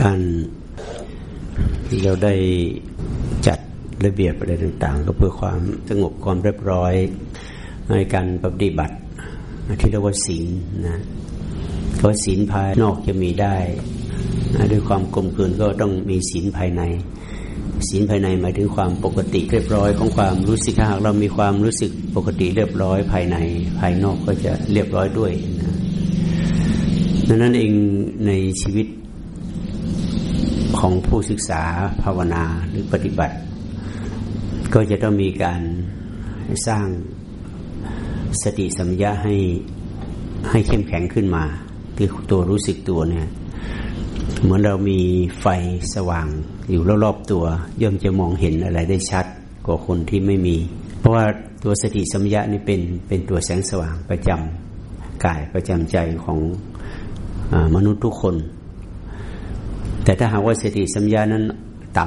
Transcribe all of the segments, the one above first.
การที่เราได้จัดระเบียบอะไรต่างๆ ก็เพื่อความสงบความเรียบร้อยในการปฏิบัติที่เรียกว่าศีลนะเพราะศีลภายนอกจะมีได้ด้วยความกลมกลืนก็ต้องมีศีลภายในศีลภายในหมายถึงความปกติเรียบร้อยของความรู้สึกหากเรามีความรู้สึกปกติเรียบร้อยภายใน ภายนอกก็จะเรียบร้อยด้วยนะดังนั้นเองในชีวิต ของผู้ศึกษาภาวนาหรือปฏิบัติ ก็จะต้องมีการสร้างสติสัมยาให้ให้เข้มแข็งขึ้นมา คือตัวรู้สึกตัวเนี่ยเหมือนเรามีไฟสว่างอยู่รอบๆตัว ย่อมจะมองเห็นอะไรได้ชัดกว่าคนที่ไม่มี เพราะว่าตัวสติสัมยานี่เป็นเป็นตัวแสงสว่างประจำกายประจำใจของอมนุษย์ทุกคน แต่ถ้าหากว่าสติสัมยานั้นต่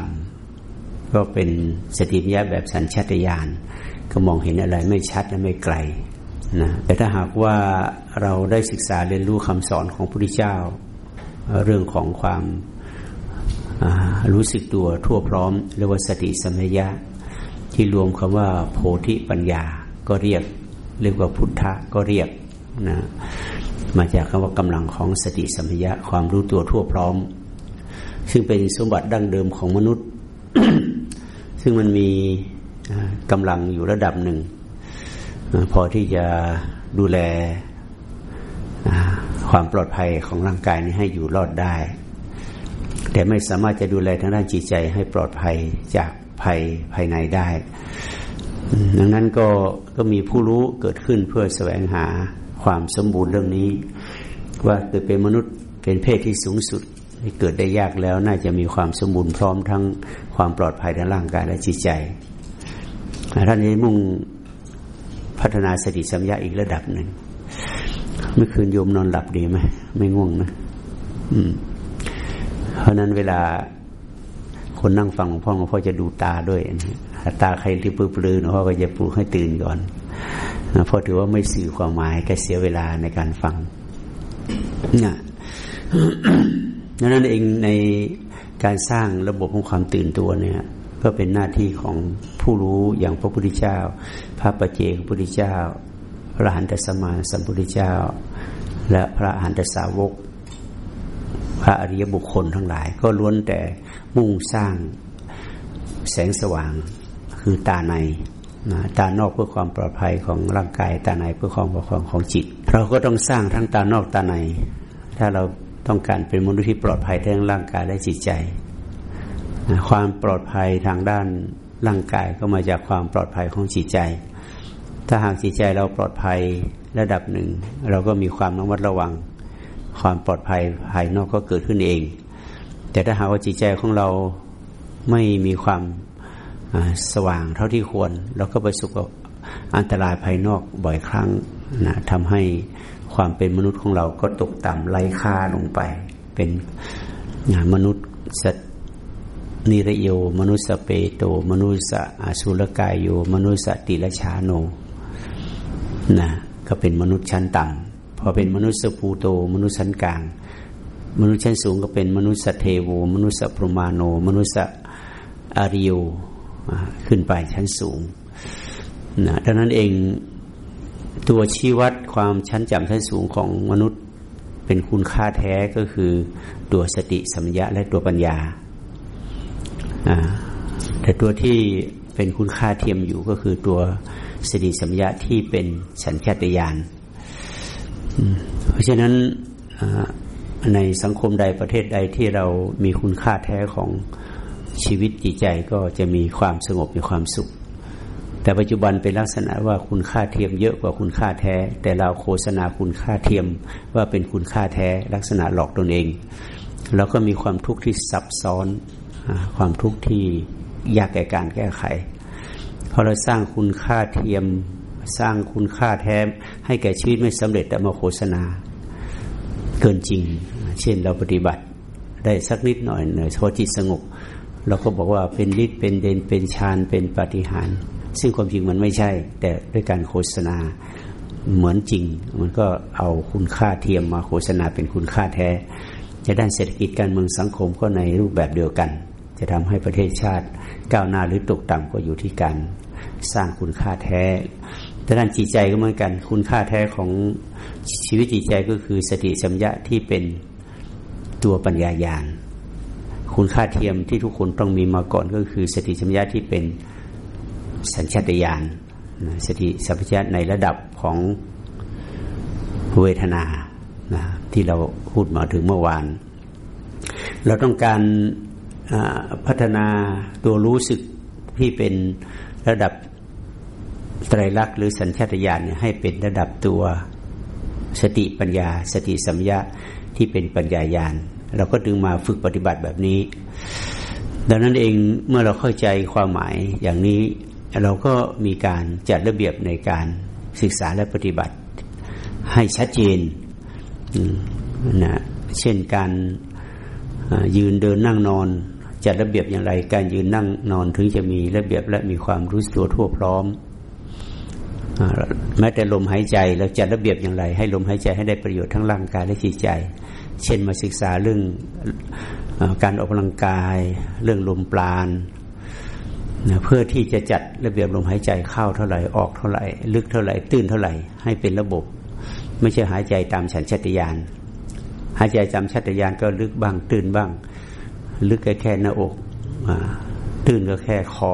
ำก็เป็นสติสัมยาแบบสัญชาตญาณก็มองเห็นอะไรไม่ชัดและไม่ไกลนะแต่ถ้าหากว่าเราได้ศึกษาเรียนรู้คำสอนของพระพุทธเจ้า เรื่องของความรู้สึกตัวทั่วพร้อมเรียกว่าสติสัมยะ ที่รวมคำว่าโพธิปัญญาก็เรียกเรียกว่าพุทธะก็เรียกนะมาจากคำว่ากำลังของสติสัมยะ ความรู้ตัวทั่วพร้อม ซึ่งเป็นสมบัติดั้งเดิมของมนุษย์ ซึ่งมันมีกำลังอยู่ระดับหนึ่ง พอที่จะดูแลความปลอดภัยของร่างกายนี้ให้อยู่รอดได้ แต่ไม่สามารถจะดูแลทางด้านจิตใจให้ปลอดภัยจากภัยภายในได้ ดังนั้นก็ก็มีผู้รู้เกิดขึ้นเพื่อแสวงหาความสมบูรณ์เรื่องนี้ ว่าเกิดเป็นมนุษย์เป็นเพศที่สูงสุด เกิดได้ยากแล้วน่าจะมีความสมบูรณ์พร้อมทั้งความปลอดภัยทางร่างกายและจิตใจท่านนี้มุ่งพัฒนาสติสัมยาอีกระดับหนึ่งเมื่อคืนโยมนอนหลับดีไหมไม่ง่วงนะอืม เพราะนั้นเวลาคนนั่งฟังหลวงพ่อหลวงพ่อจะดูตาด้วยตาใครที่ปลื้มหลวงพ่อก็จะปลุกให้ตื่นก่อนเพราะถือว่าไม่สื่อความหมายแค่เสียเวลาในการฟังนี่ ดังนั้นเองในการสร้างระบบของความตื่นตัวเนี่ยก็เป็นหน้าที่ของผู้รู้อย่างพระพุทธเจ้า พระประเจกพระพุทธเจ้า พระหันตสมาสัมพุทธเจ้า และพระหันตสาวก พระอริยบุคคลทั้งหลาย ก็ล้วนแต่มุ่งสร้างแสงสว่างคือตาในนะตานอกเพื่อความปลอดภัยของร่างกายตาในเพื่อความปลอดภัยของจิต เราก็ต้องสร้างทั้งตานอกตาใน ถ้าเรา ต้องการเป็นมนุษย์ที่ปลอดภัยทั้งร่างกายและจิตใจความปลอดภัยทางด้านร่างกายก็มาจากความปลอดภัยของจิตใจ ถ้าหากจิตใจเราปลอดภัยระดับหนึ่ง เราก็มีความระมัดระวัง ความปลอดภัยภายนอกก็เกิดขึ้นเอง แต่ถ้าหากว่าจิตใจของเราไม่มีความสว่างเท่าที่ควร เราก็ไปสุกับอันตรายภายนอกบ่อยครั้งนะทำให้ ความเป็นมนุษย์ของเราก็ตกต่ำไร้ค่าลงไป เป็นงานมนุษย์สัตนิรโย มนุษย์สเปโต มนุษย์อสุรกายโย มนุษย์ติละชาโนนะก็เป็นมนุษย์ชั้นต่ำพอเป็นมนุษย์สภูโต มนุษย์ชั้นกลาง มนุษย์ชั้นสูงก็เป็นมนุษย์สเทโว มนุษย์พรมาโน มนุษย์อาริโยขึ้นไปชั้นสูงนะดังนั้นเอง ตัวชี้วัดความชั้นจำชั้นสูงของมนุษย์เป็นคุณค่าแท้ก็คือตัวสติสัมยาและตัวปัญญา แต่ตัวที่เป็นคุณค่าเทียมอยู่ก็คือตัวสติสัมยาที่เป็นสัญชาตญาณเพราะฉะนั้นในสังคมใดประเทศใดที่เรามีคุณค่าแท้ของชีวิตจิตใจก็จะมีความสงบมีความสุข แต่ปัจจุบันเป็นลักษณะว่าคุณค่าเทียมเยอะกว่าคุณค่าแท้ แต่เราโฆษณาคุณค่าเทียมว่าเป็นคุณค่าแท้ ลักษณะหลอกตนเองเราก็มีความทุกข์ที่ซับซ้อน ความทุกข์ที่ยากแก่การแก้ไขพอเราสร้างคุณค่าเทียมสร้างคุณค่าแท้ ให้แก่ชีวิตไม่สำเร็จแต่มาโฆษณา เกินจริง เช่นเราปฏิบัติได้สักนิดหน่อยเนยพอจิตสงบเราก็บอกว่าเป็นฤทธิ์เป็นเดนเป็นฌานเป็นปฏิหาร ซึ่งความจริงมันไม่ใช่ แต่ด้วยการโฆษณาเหมือนจริง มันก็เอาคุณค่าเทียมมาโฆษณาเป็นคุณค่าแท้จจะด้านเศรษฐกิจการเมืองสังคมก็ในรูปแบบเดียวกัน จะทำให้ประเทศชาติ ก้าวหน้าหรือตกต่ำก็อยู่ที่การสร้างคุณค่าแท้แต่ด้านจิตใจก็เหมือนกัน คุณค่าแท้ของชีวิตจิตใจก็คือสติสัมยะที่เป็นตัวปัญญาญาณคุณค่าเทียมที่ทุกคนต้องมีมาก่อนก็คือสติสัมยาที่เป็น สัญชาตญาณสติสัมปชัญญะในระดับของเวทนานะที่เราพูดมาถึงเมื่อวาน เราต้องการพัฒนาตัวรู้สึกที่เป็นระดับไตรลักษณ์หรือสัญชาตญาณให้เป็นระดับตัวสติปัญญา สติสัมยาที่เป็นปัญญาญาณเราก็ดึงมาฝึกปฏิบัติแบบนี้ ดังนั้นเองเมื่อเราเข้าใจความหมายอย่างนี้ เราก็มีการจัดระเบียบในการศึกษาและปฏิบัติ ให้ชัดเจนนะเช่นการยืนเดินนั่งนอน จัดระเบียบอย่างไร การยืนนั่งนอนถึงจะมีระเบียบและมีความรู้ตัวทั่วพร้อมแม้แต่ลมหายใจเราจัดระเบียบอย่างไร ให้ลมหายใจให้ได้ประโยชน์ทั้งร่างกายและจิตใจ เช่นมาศึกษาเรื่องการออกกำลังกาย เรื่องลมปราณ เพื่อที่จะจัดระเบียบลมหายใจเข้าเท่าไหร่ออกเท่าไหร่ ลึกเท่าไหร่ ตื้นเท่าไหร่ให้เป็นระบบ ไม่ใช่หายใจตามฉันชัตยาน หายใจตามชัตยานก็ลึกบ้าง ตื้นบ้าง ลึกแค่แค่หน้าอกตื้นก็แค่คอ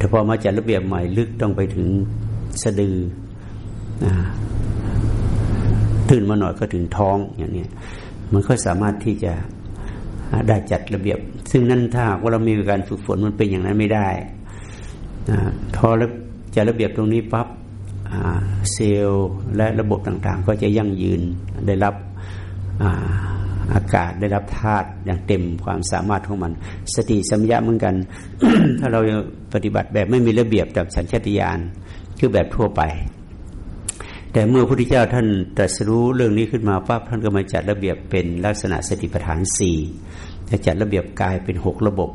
ถ้าพอมาจัดระเบียบใหม่ลึกต้องไปถึงสะดือตื่นมาหน่อยก็ถึงท้องอย่างนี้มันก็สามารถที่จะ ได้จัดระเบียบ ซึ่งนั่นถ้าว่าเรามีการฝึกฝนมันเป็นอย่างนั้นไม่ได้พอจะระเบียบตรงนี้ปั๊บเซลล์และระบบต่างๆ ก็จะยั่งยืนได้รับอากาศได้รับธาตุอย่างเต็มความสามารถของมัน สติสัมยาเหมือนกัน ถ้าเราปฏิบัติแบบไม่มีระเบียบแบบสัญชาตญาณคือแบบทั่วไป แต่เมื่อพระพุทธเจ้าท่านตรัสรู้เรื่องนี้ขึ้นมาปั๊บท่านก็มาจัดระเบียบเป็นลักษณะสติปัฏฐานสี่จะจัดระเบียบกายเป็นหกระบบ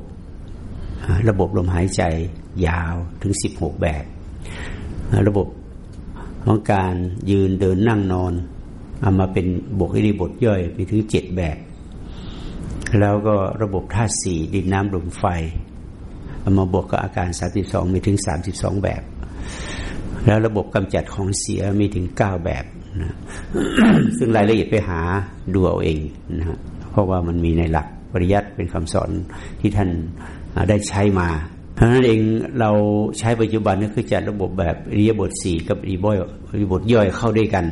ระบบลมหายใจยาวถึงสิบหกแบบ ระบบของการยืนเดินนั่งนอนเอามาเป็นบกอิริบทย่อยมีถึงเจ็ดแบบ แล้วก็ระบบธาตุสี่ดินน้ำลมไฟเอามาบวกกับอาการสาสิบสองมีถึงสามสิบสองแบบ แล้วระบบกำจัดของเสียมีถึงเก้าแบบนะซึ่งรายละเอียดไปหาดูเอาเองนะเพราะว่ามันมีในหลักปริยัติเป็นคำสอนที่ท่านได้ใช้มาเพราะนั้นเองเราใช้ปัจจุบันก็คือจัดระบบแบบริยบทสี่กับริบอยริบทย่อยเข้าด้วยกัน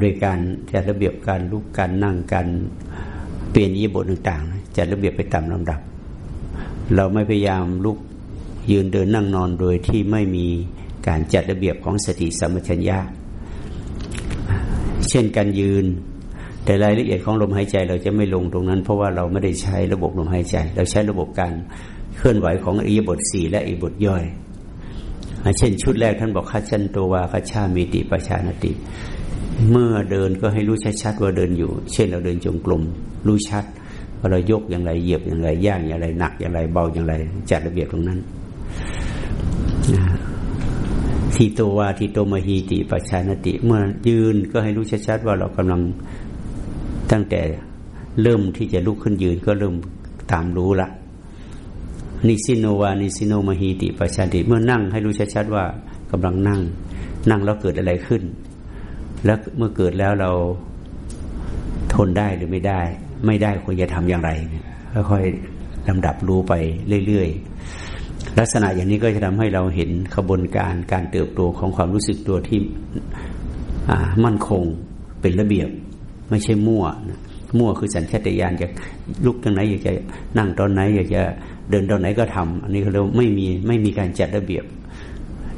โดยการจัดระเบียบการลุกการนั่งการเปลี่ยนอิบทต่างๆจัดระเบียบไปตามลำดับ เราไม่พยายามลุกยืนเดินนั่งนอนโดยที่ไม่มี การจัดระเบียบของสติสัมปชัญญะเช่นการยืน แต่รายละเอียดของลมหายใจเราจะไม่ลงตรงนั้น เพราะว่าเราไม่ได้ใช้ระบบลมหายใจ เราใช้ระบบการเคลื่อนไหวของอิบทสี่และอิบทย่อย เช่นชุดแรกท่านบอกคัจฉันตัววาคัจฉามีติปชานติ เมื่อเดินก็ให้รู้ชัดๆว่าเดินอยู่ เช่นเราเดินจงกรมรู้ชัดว่าเรายกอย่างไรเหยียบอย่างไรย่างอย่างไรหนักอย่างไรเบาอย่างไร จัดระเบียบตรงนั้น ทีโตวาทีโตมหีติปัชานติ เมื่อยืนก็ให้รู้ชัดๆว่าเรากำลังตั้งแต่เริ่มที่จะลุกขึ้นยืนก็เริ่มตามรู้ละนิสิโนวานิสิโนมหีติปัชานติ เมื่อนั่งให้รู้ชัดๆว่ากำลังนั่ง นั่งแล้วเกิดอะไรขึ้น แล้วเมื่อเกิดแล้วเราทนได้หรือไม่ได้ ไม่ได้ควรจะทำอย่างไรค่อยๆลำดับรู้ไปเรื่อยๆ ลักษณะอย่างนี้ก็จะทำให้เราเห็นขบวนการการเติบโตของความรู้สึกตัวที่มั่นคงเป็นระเบียบ ไม่ใช่มั่วมั่วคือสัญชาตญาณจะลุกตรงไหนอยากจะนั่งตอนไหน อยากจะเดินตอนไหนก็ทำอันนี้เราไม่มีไม่มีการจัดระเบียบ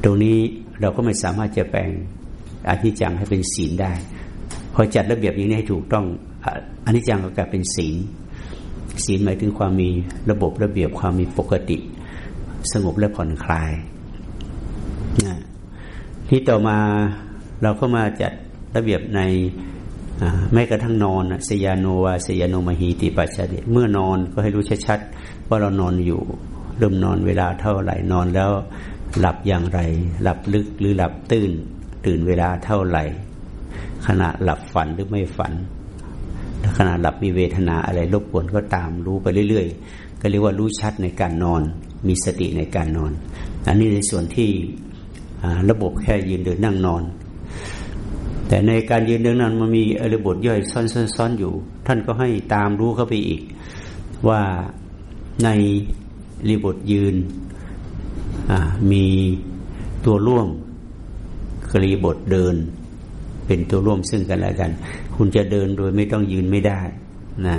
ตรงนี้เราก็ไม่สามารถจะแปลงอนิจจังให้เป็นศีลได้ พอจัดระเบียบอย่างนี้ให้ถูกต้องอนิจจังก็กลายเป็นศีลศีลหมายถึงความมีระบบระเบียบความมีปกติ สงบและผ่อนคลายนะที่ต่อมาเราก็มาจัดระเบียบในแม้กระทั่งนอนสยานวาสยานมหีติปัจจเดเมื่อนอนก็ให้รู้ชัดๆว่าเรานอนอยู่เริ่มนอนเวลาเท่าไหร่นอนแล้วหลับอย่างไร หลับลึกหรือหลับตื่น ตื่นเวลาเท่าไหร่ ขณะหลับฝันหรือไม่ฝันขณะหลับมีเวทนาอะไรรบกวนก็ตามรู้ไปเรื่อย ๆ ก็เรียกว่ารู้ชัดในการนอน มีสติในการนอน อันนี้ในส่วนที่ระบบแค่ยืนเดินนั่งนอน แต่ในการยืนเดินนั้นมันมีอริบทย่อยซ้อนๆอยู่ ท่านก็ให้ตามรู้เข้าไปอีก ว่าในรีบทยืนมีตัวร่วมกรีบทเดิน เป็นตัวร่วมซึ่งกันและกัน คุณจะเดินโดยไม่ต้องยืนไม่ได้นะ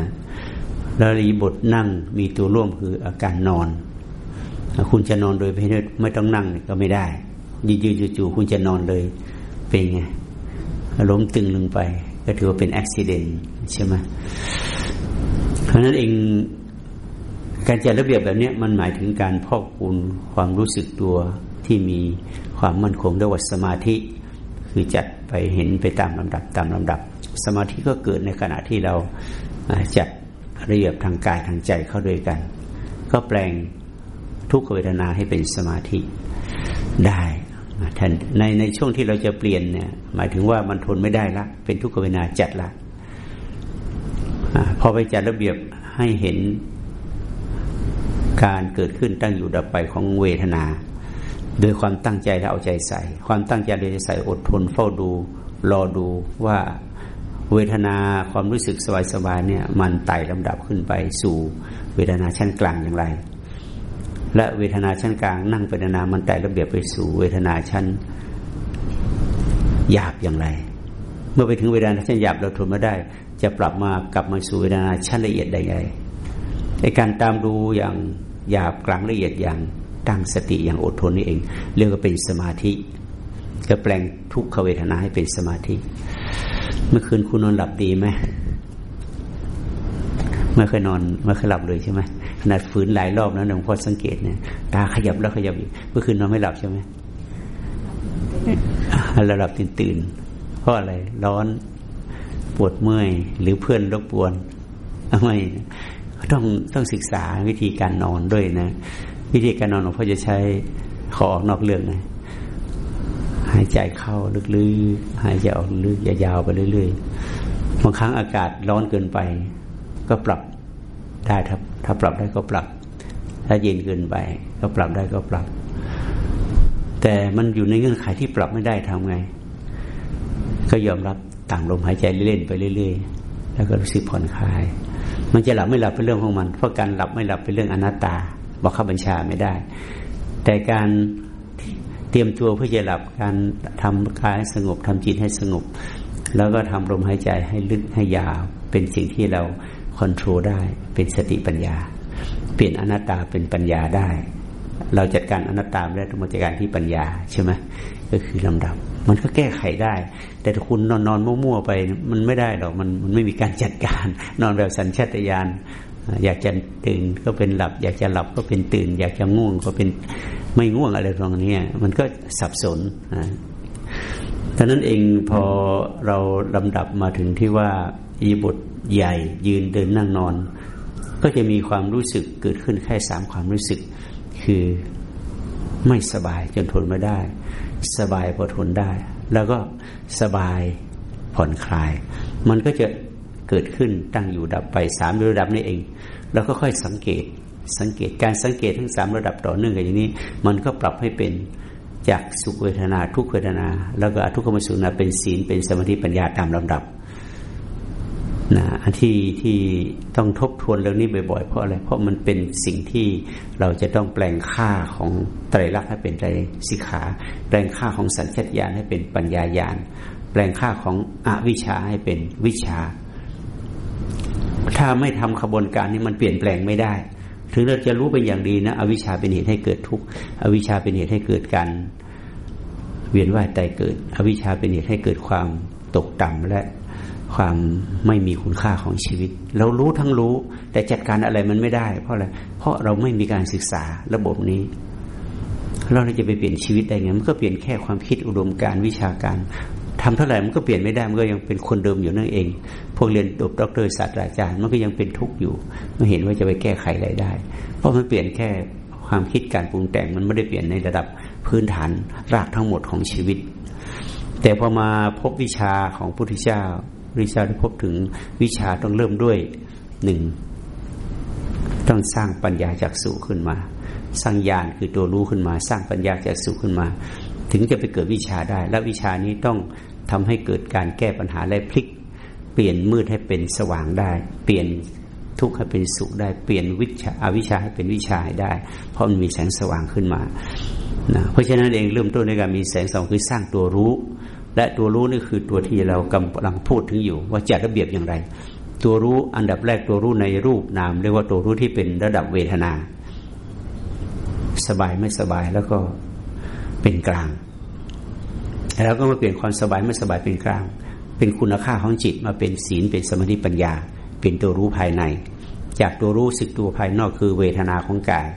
แล้วรีบทนั่งมีตัวร่วมคืออาการนอน คุณจะนอนโดยไม่ต้องนั่งก็ไม่ได้ยืนๆจู่ๆคุณจะนอนเลยเป็นไงล้มตึงลงไป ก็ถือว่าเป็นอุบิเหตุใช่ไหมเพราะนั้นเองการจัดระเบียบแบบนี้มันหมายถึงการพอกพูนความรู้สึกตัวที่มีความมั่นคงด้วยวัสมาธิ คือจัดไปเห็นไปตามลำดับตามลำดับ สมาธิก็เกิดในขณะที่เราจัดระเบียบทางกายทางใจเข้าด้วยกัน ก็แปลง ทุกขเวทนาให้เป็นสมาธิได้ท่านในในช่วงที่เราจะเปลี่ยนเนี่ย หมายถึงว่ามันทนไม่ได้ละ เป็นทุกขเวทนาจัดละพอไปจัดระเบียบให้เห็นการเกิดขึ้นตั้งอยู่ดับไปของเวทนา โดยความตั้งใจและเอาใจใส่ ความตั้งใจและใจใส่อดทนเฝ้าดู รอดูว่าเวทนาความรู้สึกสบายๆเนี่ย มันไต่ลำดับขึ้นไปสู่เวทนาชั้นกลางอย่างไร และเวทนาชั้นกลางนั่งเป็นนามันไต่ระเบียบไปสู่เวทนาชั้นหยาบอย่างไร เมื่อไปถึงเวทนาชั้นหยาบเราทนไม่ได้ จะปรับมากลับมาสู่เวทนาชั้นละเอียดได้ไงในการตามดูอย่างหยาบกลางละเอียดอย่างตั้งสติอย่างอดทนนี่เอง เรียกว่าเป็นสมาธิจะแปลงทุกขเวทนาให้เป็นสมาธิ เมื่อคืนคุณนอนหลับดีไหมเมื่อเคยนอนเมื่อเคยหลับเลยใช่ไหม ขนาดฝืนหลายรอบนะหลวงพ่อสังเกตเนี่ยตาขยับแล้วขยับอีกเมื่อคืนนอนไม่หลับใช่ไหมเราหลับตื่นตื่นเพราะอะไรร้อนปวดเมื่อย หรือเพื่อนรบกวนไม่ต้องต้องศึกษาวิธีการนอนด้วยนะ วิธีการนอนหลวงพ่อจะใช้ขอออกนอกเรื่องนะหายใจเข้าลึกๆหายใจออกลึกยาวๆไปเรื่อยๆบางครั้งอากาศร้อนเกินไป ก็ปรับได้ถ้า ถ้าปรับได้ก็ปรับ ถ้าเย็นเกินไป ก็ปรับได้ก็ปรับ แต่มันอยู่ในเงื่อนไขที่ปรับไม่ได้ทำไง ก็ยอมรับต่างลมหายใจเล่นไปเรื่อยๆ แล้วก็รู้สึกผ่อนคลาย มันจะหลับไม่หลับเป็นเรื่องของมัน เพราะการหลับไม่หลับเป็นเรื่องอนัตตาบอกข้าบัญชาไม่ได้ แต่การเตรียมตัวเพื่อจะหลับการทำกายสงบทำจิตให้สงบ แล้วก็ทำลมหายใจให้ลึกให้ยาวเป็นสิ่งที่เรา ควบคุมได้ เป็นสติปัญญา เปลี่ยนอนัตตาเป็นปัญญาได้ เราจัดการอนัตตาไม่ได้ต้องมาจัดการที่ปัญญาใช่ไหมก็คือลำดับ มันก็แก้ไขได้ แต่ถ้าคุณนอนนอนมั่วๆไป มันไม่ได้หรอกมันมันไม่มีการจัดการ นอนแบบสัญชาตญาณอยากจะตื่นก็เป็นหลับ อยากจะหลับก็เป็นตื่น อยากจะง่วงก็เป็นไม่ง่วงอะไรตรงนี้มันก็สับสนนะท่านั้นเองพอเราลำดับมาถึงที่ว่าอีบท ใหญ่ ยืนเดินนั่งนอน ก็จะมีความรู้สึกเกิดขึ้นแค่สามความรู้สึก คือไม่สบายจนทนไม่ได้ สบายพอทนได้ แล้วก็สบายผ่อนคลาย มันก็จะเกิดขึ้นตั้งอยู่ดับไปสามระดับนี่เอง แล้วก็ค่อยสังเกตสังเกตการสังเกตทั้งสามระดับต่อเนื่องกันอย่างนี้ มันก็ปรับให้เป็นจากสุขเวทนาทุกเวทนา แล้วก็ทุกขมสุนาเป็นศีลเป็นสมาธิปัญญาตามลำดับ นะที่ที่ต้องทบทวนเรื่องนี้บ่อยๆ เพราะอะไร เพราะมันเป็นสิ่งที่เราจะต้องแปลงค่าของไตรลักษณ์ให้เป็นไตรสิกขา แปลงค่าของสัญชตาตญาณให้เป็นปัญญาญาณ แปลงค่าของอวิชชาให้เป็นวิชา ถ้าไม่ทำขบวนการนี้มันเปลี่ยนแปลงไม่ได้ ถึงเราจะรู้เป็นอย่างดีนะ อวิชชาเป็นเหตุให้เกิดทุกข์ อวิชชาเป็นเหตุให้เกิดการเวียนว่ายตายเกิด อวิชชาเป็นเหตุให้เกิดความตกต่ำและ ความไม่มีคุณค่าของชีวิต เรารู้ทั้งรู้ แต่จัดการอะไรมันไม่ได้ เพราะอะไรเพราะเราไม่มีการศึกษาระบบนี้เราจะไปเปลี่ยนชีวิตได้ไงมันก็เปลี่ยนแค่ความคิดอุดมการวิชาการทำเท่าไหร่มันก็เปลี่ยนไม่ได้มันก็ยังเป็นคนเดิมอยู่นั่นเอง พวกเรียนดบด็อกเตอร์ศาสตราจารย์มันก็ยังเป็นทุกข์อยู่ไม่เห็นว่าจะไปแก้ไขอะไรได้ เพราะมันเปลี่ยนแค่ความคิดการปรุงแต่งมันไม่ได้เปลี่ยนในระดับพื้นฐานรากทั้งหมดของชีวิต แต่พอมาพบวิชาของพุทธเจ้า ริชาได้พบถึงวิชาต้องเริ่มด้วยหนึ่งต้องสร้างปัญญาจากสุขึ้นมา สร้างญาณคือตัวรู้ขึ้นมา สร้างปัญญาจากสุขึ้นมา ถึงจะไปเกิดวิชาได้ และวิชานี้ต้องทำให้เกิดการแก้ปัญหาและพลิก เปลี่ยนมืดให้เป็นสว่างได้ เปลี่ยนทุกข์ให้เป็นสุขได้ เปลี่ยนวิชาอาวิชาให้เป็นวิชาได้ เพราะมันมีแสงสว่างขึ้นมานะเพราะฉะนั้นเองเริ่มต้นในการมีแสงสว่างคือสร้างตัวรู้ และตัวรู้นี่คือตัวที่เรากำลังพูดถึงอยู่ ว่าจัดระเบียบอย่างไร ตัวรู้อันดับแรกตัวรู้ในรูปนามเรียกว่าตัวรู้ที่เป็นระดับเวทนา สบายไม่สบายแล้วก็เป็นกลางแล้วก็มาเปลี่ยนความสบายไม่สบายเป็นกลาง เป็นคุณค่าของจิตมาเป็นศีลเป็นสมาธิปัญญา เป็นตัวรู้ภายใน จากตัวรู้สึกตัวภายนอกคือเวทนาของกาย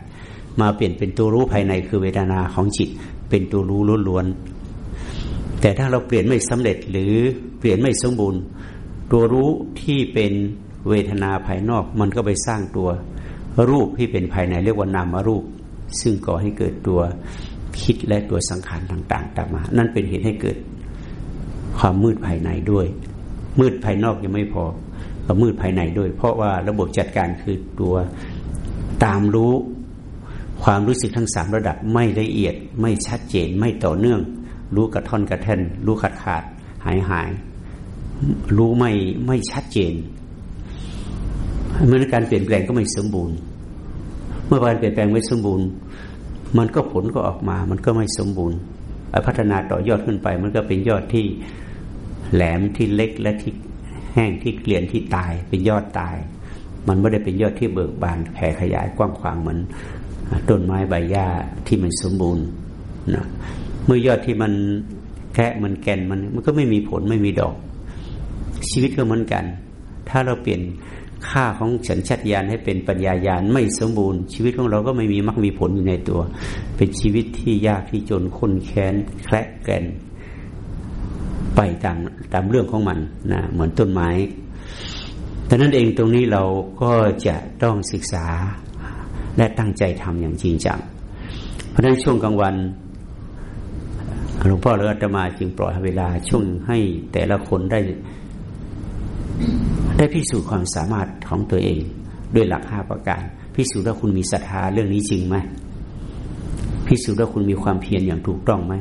มาเปลี่ยนเป็นตัวรู้ภายในคือเวทนาของจิต เป็นตัวรู้ล้วน แต่ถ้าเราเปลี่ยนไม่สำเร็จหรือเปลี่ยนไม่สมบูรณ์ ตัวรู้ที่เป็นเวทนาภายนอกมันก็ไปสร้างตัว รูปที่เป็นภายในเรียกว่านามรูป ซึ่งก่อให้เกิดตัวคิดและตัวสังขารต่างๆตามมา นั่นเป็นเหตุให้เกิดความมืดภายในด้วย มืดภายนอกยังไม่พอก็มืดภายในด้วย เพราะว่าระบบจัดการคือตัวตามรู้ ความรู้สึกทั้งสามระดับไม่ละเอียดไม่ชัดเจนไม่ต่อเนื่อง รู้กระท่อนกระแท่น รู้ขาดขาด หายหาย รู้ไม่ไม่ชัดเจนเมื่อการเปลี่ยนแปลงก็ไม่สมบูรณ์ เมื่อการเปลี่ยนแปลงไม่สมบูรณ์ มันก็ผลก็ออกมา มันก็ไม่สมบูรณ์พัฒนาต่อยอดขึ้นไป มันก็เป็นยอดที่แหลมที่เล็กและที่แห้งที่เกลี่ยนที่ตาย เป็นยอดตาย มันไม่ได้เป็นยอดที่เบิกบานแผ่ขยายกว้างขวางเหมือนต้นไม้ใบหญ้าที่มันสมบูรณ์นะ เมื่อยอดที่มันแค่มันแก่นมัน มันก็ไม่มีผลไม่มีดอก ชีวิตก็เหมือนกัน ถ้าเราเปลี่ยนค่าของฉันชัดยานให้เป็นปัญญายานไม่สมบูรณ์ ชีวิตของเราก็ไม่มีมักมีผลอยู่ในตัว เป็นชีวิตที่ยากที่จนคนแค้นแคละแกนไปตามตามเรื่องของมันนะเหมือนต้นไม้ดังนั้นเองตรงนี้เราก็จะต้องศึกษาและตั้งใจทำอย่างจริงจัง เพราะฉะนั้นช่วงกลางวัน หลวงพ่อหรืออาตมาจึงปล่อยเวลาช่วงให้แต่ละคนได้ ได้พิสูจน์ความสามารถของตัวเอง ด้วยหลักห้าประการ พิสูจน์ว่าคุณมีศรัทธาเรื่องนี้จริงไหมพิสูจน์ว่าคุณมีความเพียรอย่างถูกต้องไหม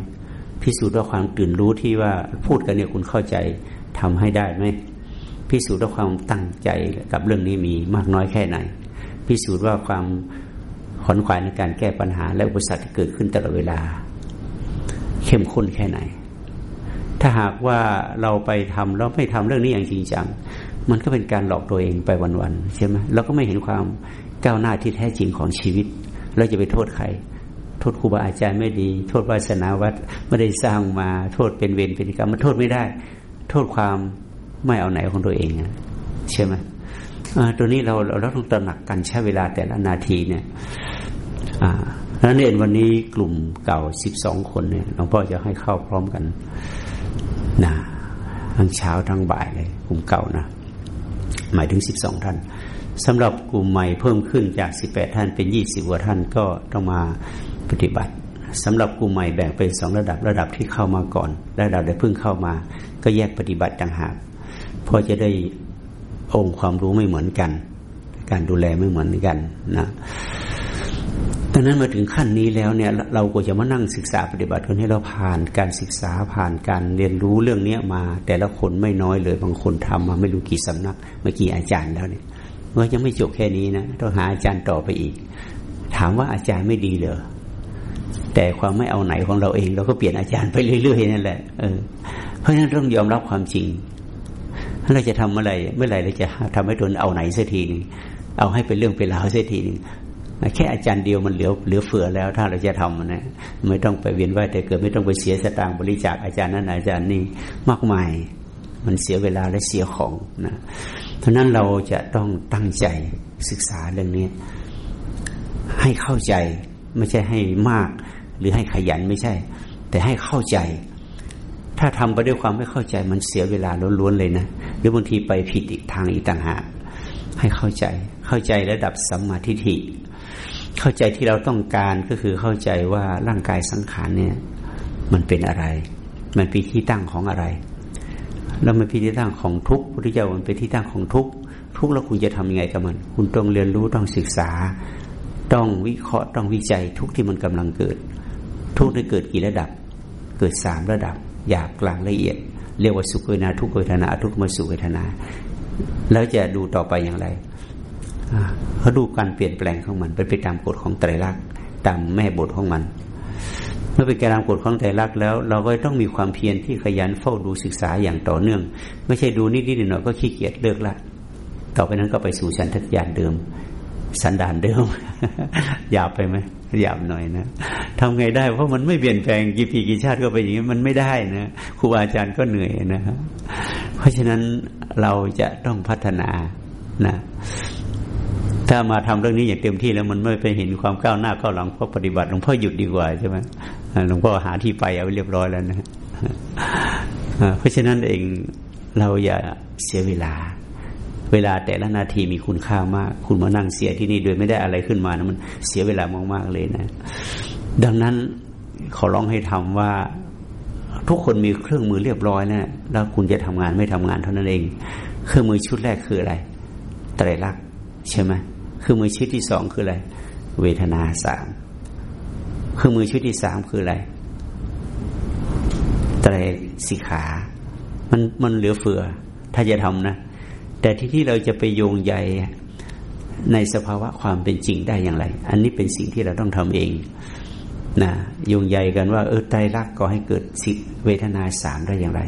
พิสูจน์ว่าความตื่นรู้ที่ว่าพูดกันเนี่ยคุณเข้าใจทำให้ได้ไหมพิสูจน์ว่าความตั้งใจกับเรื่องนี้มีมากน้อยแค่ไหน พิสูจน์ว่าความขอนขวายในการแก้ปัญหาและอุปสรรคที่เกิดขึ้นตลอดเวลา เข้มข้นแค่ไหน ถ้าหากว่าเราไปทำแล้วไม่ทำเรื่องนี้อย่างจริงจัง มันก็เป็นการหลอกตัวเองไปวันๆใช่ไหมเราก็ไม่เห็นความก้าวหน้าที่แท้จริงของชีวิต เราจะไปโทษใคร โทษครูบาอาจารย์ไม่ดี โทษวาสนาวัดไม่ได้สร้างมา โทษเป็นเวรเป็นกรรมมันโทษไม่ได้ โทษความไม่เอาไหนของตัวเองใช่ไหมตัวนี้เราเราต้องตระหนักกันใช้เวลาแต่ละนาทีเนี่ย แล้วเนี่ยวันนี้กลุ่มเก่าสิบสองคนเนี่ยหลวงพ่อจะให้เข้าพร้อมกันนะทั้งเช้าทั้งบ่ายเลย กลุ่มเก่านะ หมายถึงสิบสองท่านสำหรับกลุ่มใหม่เพิ่มขึ้นจากสิบแปดท่านเป็นยี่สิบกว่าท่านก็ต้องมาปฏิบัติสำหรับกลุ่มใหม่แบ่งเป็นสองระดับระดับที่เข้ามาก่อน ระดับได้เพิ่งเข้ามา ก็แยกปฏิบัติต่างหากเพราะจะได้องค์ความรู้ไม่เหมือนกัน การดูแลไม่เหมือนกันนะ ดังนั้นมาถึงขั้นนี้แล้วเนี่ย เราก็จะมานั่งศึกษาปฏิบัติกันให้เราผ่านการศึกษาผ่านการเรียนรู้เรื่องเนี้ยมา แต่ละคนไม่น้อยเลย บางคนทำมาไม่รู้กี่สำนักเมื่อกี่อาจารย์แล้วเนี่ยเมื่อยังไม่จบแค่นี้นะต้องหาอาจารย์ต่อไปอีก ถามว่าอาจารย์ไม่ดีเหรอแต่ความไม่เอาไหนของเราเองเราก็เปลี่ยนอาจารย์ไปเรื่อยๆนั่นแหละเออเพราะฉะนั้นต้องยอมรับความจริงเราจะทำเมื่อไรเมื่อไหร่เราจะทำให้ตนเอาไหนเสักทีนึงเอาให้เป็นเรื่องเป็นราวเสักทีนึง แค่อาจารย์เดียวมันเหลือเหลือเฟือแล้ว ถ้าเราจะทำนะไม่ต้องไปเวียนว่ายแต่เกิดไม่ต้องไปเสียสตางค์บริจาคอาจารย์นั้นอาจารย์นี่มากมาย มันเสียเวลาและเสียของนะเพราะนั้นเราจะต้องตั้งใจศึกษาเรื่องนี้ ให้เข้าใจไม่ใช่ให้มาก หรือให้ขยันไม่ใช่ แต่ให้เข้าใจ ถ้าทำไปด้วยความไม่เข้าใจมันเสียเวลาล้วนๆเลยนะหรือบางทีไปผิดอีกทางอีกต่างหากให้เข้าใจเข้าใจระดับสัมมาทิฏฐิ เข้าใจที่เราต้องการก็คือเข้าใจว่าร่างกายสังขารเนี่ย มันเป็นอะไร มันเป็นที่ตั้งของอะไร แล้วมันเป็นที่ตั้งของทุกข์พุทธเจ้ามันเป็นที่ตั้งของทุกข์ทุกข์แล้วคุณจะทำยังไงกับมัน คุณต้องเรียนรู้ต้องศึกษา ต้องวิเคราะห์ต้องวิจัยทุกที่มันกำลังเกิด ทุกได้เกิดกี่ระดับ เกิดสามระดับหยาบกลางละเอียด เรียกว่าสุขเวทนาทุกเวทนาทุกมสุขเวทนา แล้วจะดูต่อไปอย่างไร เขาดูการเปลี่ยนแปลงของมันเป็นไปตามกฎของไตรลักษณ์ตามแม่บทของมัน เมื่อเป็นการตามกฎของไตรลักษณ์แล้ว เราก็ต้องมีความเพียรที่ขยันเฝ้าดูศึกษาอย่างต่อเนื่อง ไม่ใช่ดูนิดๆหน่อยก็ขี้เกียจเลิกละต่อไปนั้นก็ไปสู่สันทัตยานเดิม สันดานเดิมหยาบไปไหมหยาบหน่อยนะทำไงได้เพราะมันไม่เปลี่ยนแปลงกี่ปีกี่ชาติก็ไปอย่างนี้มันไม่ได้นะครูอาจารย์ก็เหนื่อยนะเพราะฉะนั้นเราจะต้องพัฒนานะ ถ้ามาทำเรื่องนี้อย่างเต็มที่แล้วมันไม่ไปเห็นความก้าวหน้าก้าวหลังเพราะปฏิบัติหลวงพ่อหยุดดีกว่าใช่ไหมหลวงพ่อหาที่ไปเอาเรียบร้อยแล้วนะเพราะฉะนั้นเองเราอย่าเสียเวลา เวลาแต่ละนาทีมีคุณค่ามาก คุณมานั่งเสียที่นี่โดยไม่ได้อะไรขึ้นมานะมันเสียเวลามากๆเลยนะ ดังนั้นขอร้องให้ทำว่าทุกคนมีเครื่องมือเรียบร้อยนะแล้วคุณจะทำงานไม่ทำงานเท่านั้นเอง เครื่องมือชุดแรกคืออะไรไตรลักษณ์ใช่ไหม เครื่องมือชุดที่สองคืออะไร เวทนาสามเครื่องมือชุดที่สามคืออะไรไตรสิขา มันมันเหลือเฟือ ถ้าจะทำนะ แต่ที่ที่เราจะไปโยงใยในสภาวะความเป็นจริงได้อย่างไร อันนี้เป็นสิ่งที่เราต้องทำเองนะโยงใยกันว่า เออไตรลักษณ์ก็ให้เกิดสิเวทนาสามได้อย่างไร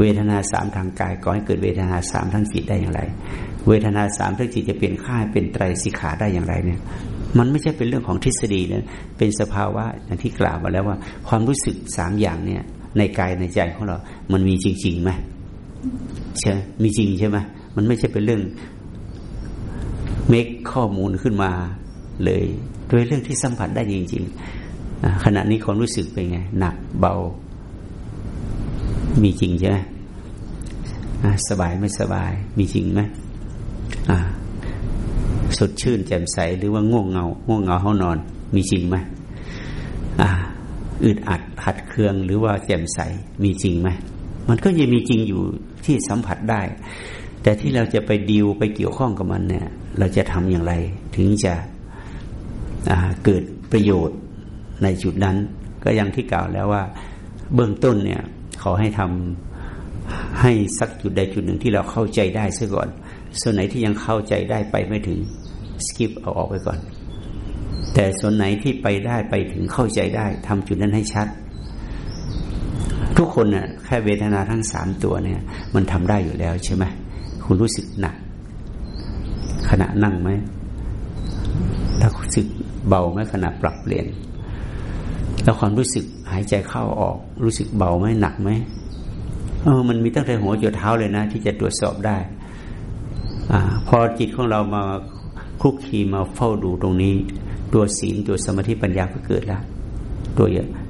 เวทนาสามทางกายก็ให้เกิดเวทนาสามทางจิตได้อย่างไร เวทนาสามทั้งจิตจะเปลี่ยนค่ายเป็นไตรสิขาได้อย่างไรเนี่ย มันไม่ใช่เป็นเรื่องของทฤษฎีนะเป็นสภาวะอย่างที่กล่าวมาแล้วว่า ความรู้สึกสามอย่างเนี่ย ในกายในใจของเรา มันมีจริงๆไหมใช่มีจริงใช่ไหมมันไม่ใช่เป็นเรื่องเมคข้อมูลขึ้นมาเลยโดยเรื่องที่สัมผัสได้จริง ๆ ขณะนี้ความรู้สึกเป็นไง หนักเบา มีจริงใช่ไหมสบายไม่สบาย มีจริงไหม สดชื่นแจ่มใสหรือว่าง่วงเงาง่วงเงาเขานอน มีจริงไหมอึดอัดขัดเคืองหรือว่าแจ่มใสมีจริงไหมมันก็ยังมีจริงอยู่ที่สัมผัสได้ แต่ที่เราจะไปดิวไปเกี่ยวข้องกับมันเนี่ย เราจะทำอย่างไร ถึงจะเกิดประโยชน์ในจุดนั้น ก็ย่างที่กล่าวแล้วว่า เบื้องต้นเนี่ยขอให้ทำให้สักจุดใดจุดหนึ่งที่เราเข้าใจได้ซะก่อน ส่วนไหนที่ยังเข้าใจได้ไปไม่ถึงสกิปเอาออกไปก่อน แต่ส่วนไหนที่ไปได้ไปถึงเข้าใจได้ทำจุดนั้นให้ชัด ทุกคนเนะ่ะแค่เวทนาทั้งสามตัวเนี่ย มันทำได้อยู่แล้วใช่ไหมคุณรู้สึกหนัก ขณะนั่งไหมแล้วรู้สึกเบาไหมขณะปรับเปลี่ยน แล้วความรู้สึกหายใจเข้าออก รู้สึกเบาไหมหนักไหมเออมันมีตั้งแต่หัวจนเท้าเลยนะ ที่จะตรวจสอบได้ อพอจิตของเรามาคลุกคีมาเฝ้าดูตรงนี้ ตัวศีลตัวสมาธิปัญญาก็เกิดแล้วตัว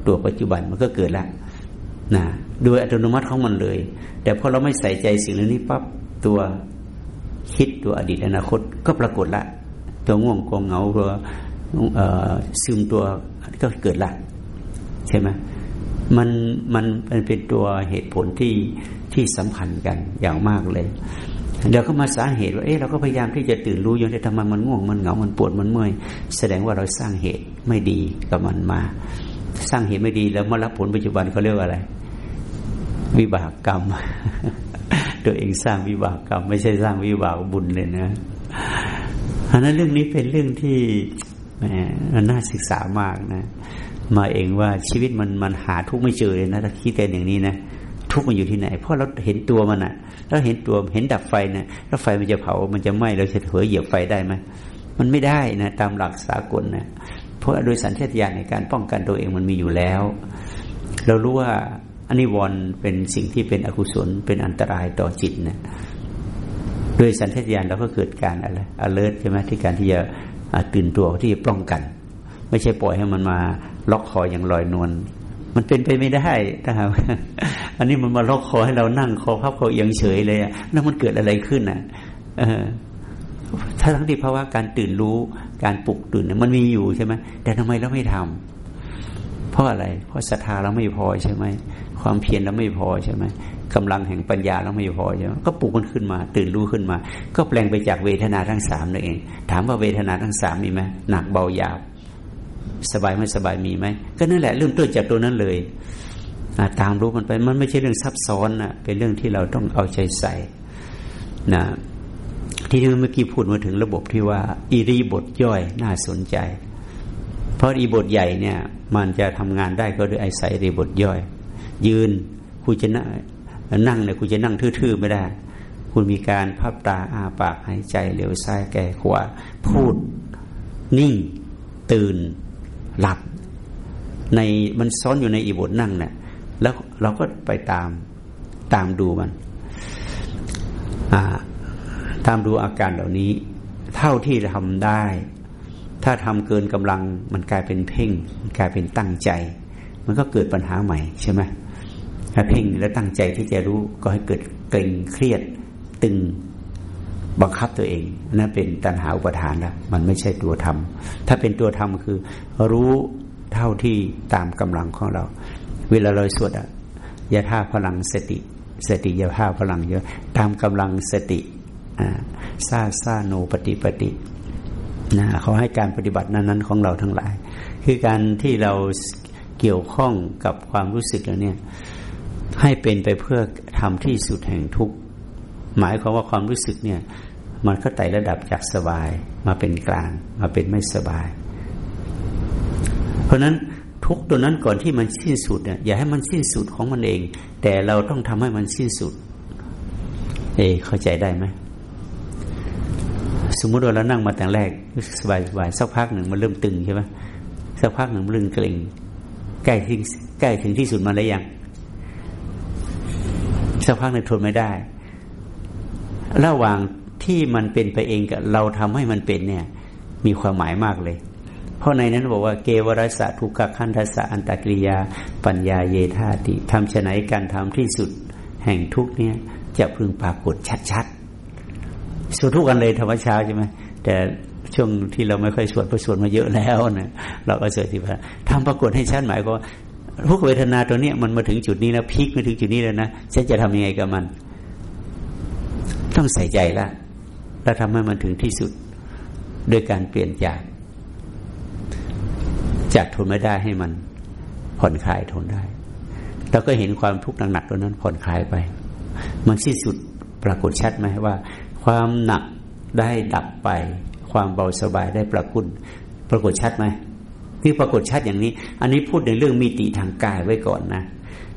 ตัวปัจจุบันมันก็เกิดแล้วนะโดยอัตโนมัติของมันเลย แต่พอเราไม่ใส่ใจสิ่งเหล่านี้ปั๊บตัวคิดตัวอดีตอนาคตก็ปรากฏละ ตัวง่วงกองเหงาตัวซึมตัวก็เกิดละใช่ไหมมันมันเป็นตัวเหตุผลที่ที่สัมพันธ์กันอย่างมากเลย เดี๋ยวก็มาสาเหตุว่าเอ๊ะเราก็พยายามที่จะตื่นรู้อยู่แต่ทำไมมันง่วงมันเหงา มันปวดมันเมื่อยแสดงว่าเราสร้างเหตุไม่ดีกับมันมา สร้างเหตุไม่ดีแล้วมารับผลปัจจุบันเขาเรียกว่าอะไร วิบากกรรม ตัวเองสร้างวิบากกรรม ไม่ใช่สร้างวิบากบุญเลยนะอันนั้นเรื่องนี้เป็นเรื่องที่แมมันน่าศึกษามากนะ มาเองว่าชีวิตมันมันหาทุกไม่เจอเลยนะถ้าคิดแต่อย่างนี้นะ ทุกข์มันอยู่ที่ไหน เพราะเราเห็นตัวมันอะเราเห็นตัวเห็นดับไฟนะแล้วไฟมันจะเผามันจะไหม้เราจะเถอเหยียบไฟได้ไหมมันไม่ได้นะตามหลักสากลนะเพราะโดยสัญชาตญาณในการป้องกันตัวเองมันมีอยู่แล้ว เรารู้ว่าอันนี้วอนเป็นสิ่งที่เป็นอกุศลเป็นอันตรายต่อจิตนะโดยสัญชาตญาณเราก็เกิดการอะไร alert ใช่ไหมที่การที่จะตื่นตัวที่จะป้องกัน ไม่ใช่ปล่อยให้มันมาล็อกคออย่างลอยนวลมันเป็นไปไม่ได้นะครับ อันนี้มันมาล็อกคอให้เรานั่งคอพับคอเอียงเฉยเลยอะแล้วมันเกิดอะไรขึ้นอะออถ้าทั้งที่ภาวะการตื่นรู้การปลุกตื่นมันมีอยู่ใช่ไหมแต่ทำไมเราไม่ทำเพราะอะไร เพราะศรัทธาเราไม่พอใช่ไหมความเพียรเราไม่พอใช่ไหมกำลังแห่งปัญญาเราไม่พอใช่ไหมก็ปลุกมันขึ้นมา ตื่นรู้ขึ้นมา ก็แปลงไปจากเวทนาทั้งสามนั่นเอง ถามว่าเวทนาทั้งสามมีไหมหนักเบาหยาบ สบายไม่สบายมีไหมก็นั่นแหละเริ่มต้นจากตัวนั้นเลย ตามรู้มันไปมันไม่ใช่เรื่องซับซ้อนนะเป็นเรื่องที่เราต้องเอาใจใส่นะที่เมื่อกี้พูดมาถึงระบบที่ว่า อิริบทย่อยน่าสนใจ เพราะอีบทใหญ่เนี่ย มันจะทำงานได้ก็ด้วยอาศัยอิริบทย่อย ยืนคุณจะนั่งเนี่ยคุณจะนั่งทื่อๆไม่ได้ คุณมีการพับตาอาปากหายใจเหลียวซ้ายแก่ขวาพูดนิ่ง ตื่นหลับ ในมันซ้อนอยู่ในอีบทนั่งเนี่ย แล้วเราก็ไปตามตามดูมันตามดูอาการเหล่านี้ เท่าที่ทำได้ ถ้าทำเกินกำลังมันกลายเป็นเพ่งมันกลายเป็นตั้งใจ มันก็เกิดปัญหาใหม่ใช่ไหมถ้าเพ่งแล้วตั้งใจที่จะรู้ก็ให้เกิดเกร็งเครียดตึงบังคับตัวเองนั่นเป็นตัณหาอุปทานละมันไม่ใช่ตัวธรรม ถ้าเป็นตัวธรรมคือรู้เท่าที่ตามกำลังของเรา เวลาเราสวดอะยะท่าพลังสติ สติยะท่าพลังเยอะตามกำลังสติซาซาโนปฏิปฏินะเขาให้การปฏิบัตินั้นๆของเราทั้งหลาย คือการที่เราเกี่ยวข้องกับความรู้สึกแล้วเนี่ยให้เป็นไปเพื่อทำที่สุดแห่งทุกหมายความว่าความรู้สึกเนี่ย มันก็ไต่ระดับจากสบายมาเป็นกลาง มาเป็นไม่สบาย เพราะนั้น ทุกตัวนั้นก่อนที่มันสิ้นสุดเนี่ยอย่าให้มันสิ้นสุดของมันเอง แต่เราต้องทำให้มันสิ้นสุด เอ เข้าใจได้ไหมสมมุติว่าเรานั่งมาแต่แรกสบายสบายสักพักหนึ่งมันเริ่มตึงใช่ไหมสักพักหนึ่งมันเริ่มเกร็งใกล้ที่ใกล้ถึงที่สุดมาแล้วยังสักพักหนึ่งทนไม่ได้ ระหว่างที่มันเป็นไปเองกับเราทำให้มันเป็นเนี่ย มีความหมายมากเลย ราะในนั้นบอกว่าเกวรสะทุกขคันทัสะอันตกริยา ปัญญาเยธาติทำชไหนการทำที่สุดแห่งทุกเนี่ยจะพึงปรากฏชัดสวดทุกันเลยธรรมชาใช่ไหมแต่ช่วงที่เราไม่ค่อยสวดเพราะสวดมาเยอะแล้วนะเราก็สวดที่พระทำปรากฏให้ชัดหมายก็ทุกเวทนาตัวเนี้ยมันมาถึงจุดนี้แล้วพีคมาถึงจุดนี้แล้วนะฉันจะทำยังไงกับมัน ต้องใส่ใจละแล้วทำให้มันถึงที่สุด โดยการเปลี่ยนจาก จากทนไม่ได้ให้มันผ่อนคลายทนได้เราก็เห็นความทุกข์หนักๆตัวนั้นผ่อนคลายไป มันสิ้นสุดปรากฏชัดไหมว่า ความหนักได้ดับไป ความเบาสบายได้ปรากฏปรากฏชัดไหมที่ปรากฏชัดอย่างนี้ อันนี้พูดในเรื่องมิติทางกายไว้ก่อนนะ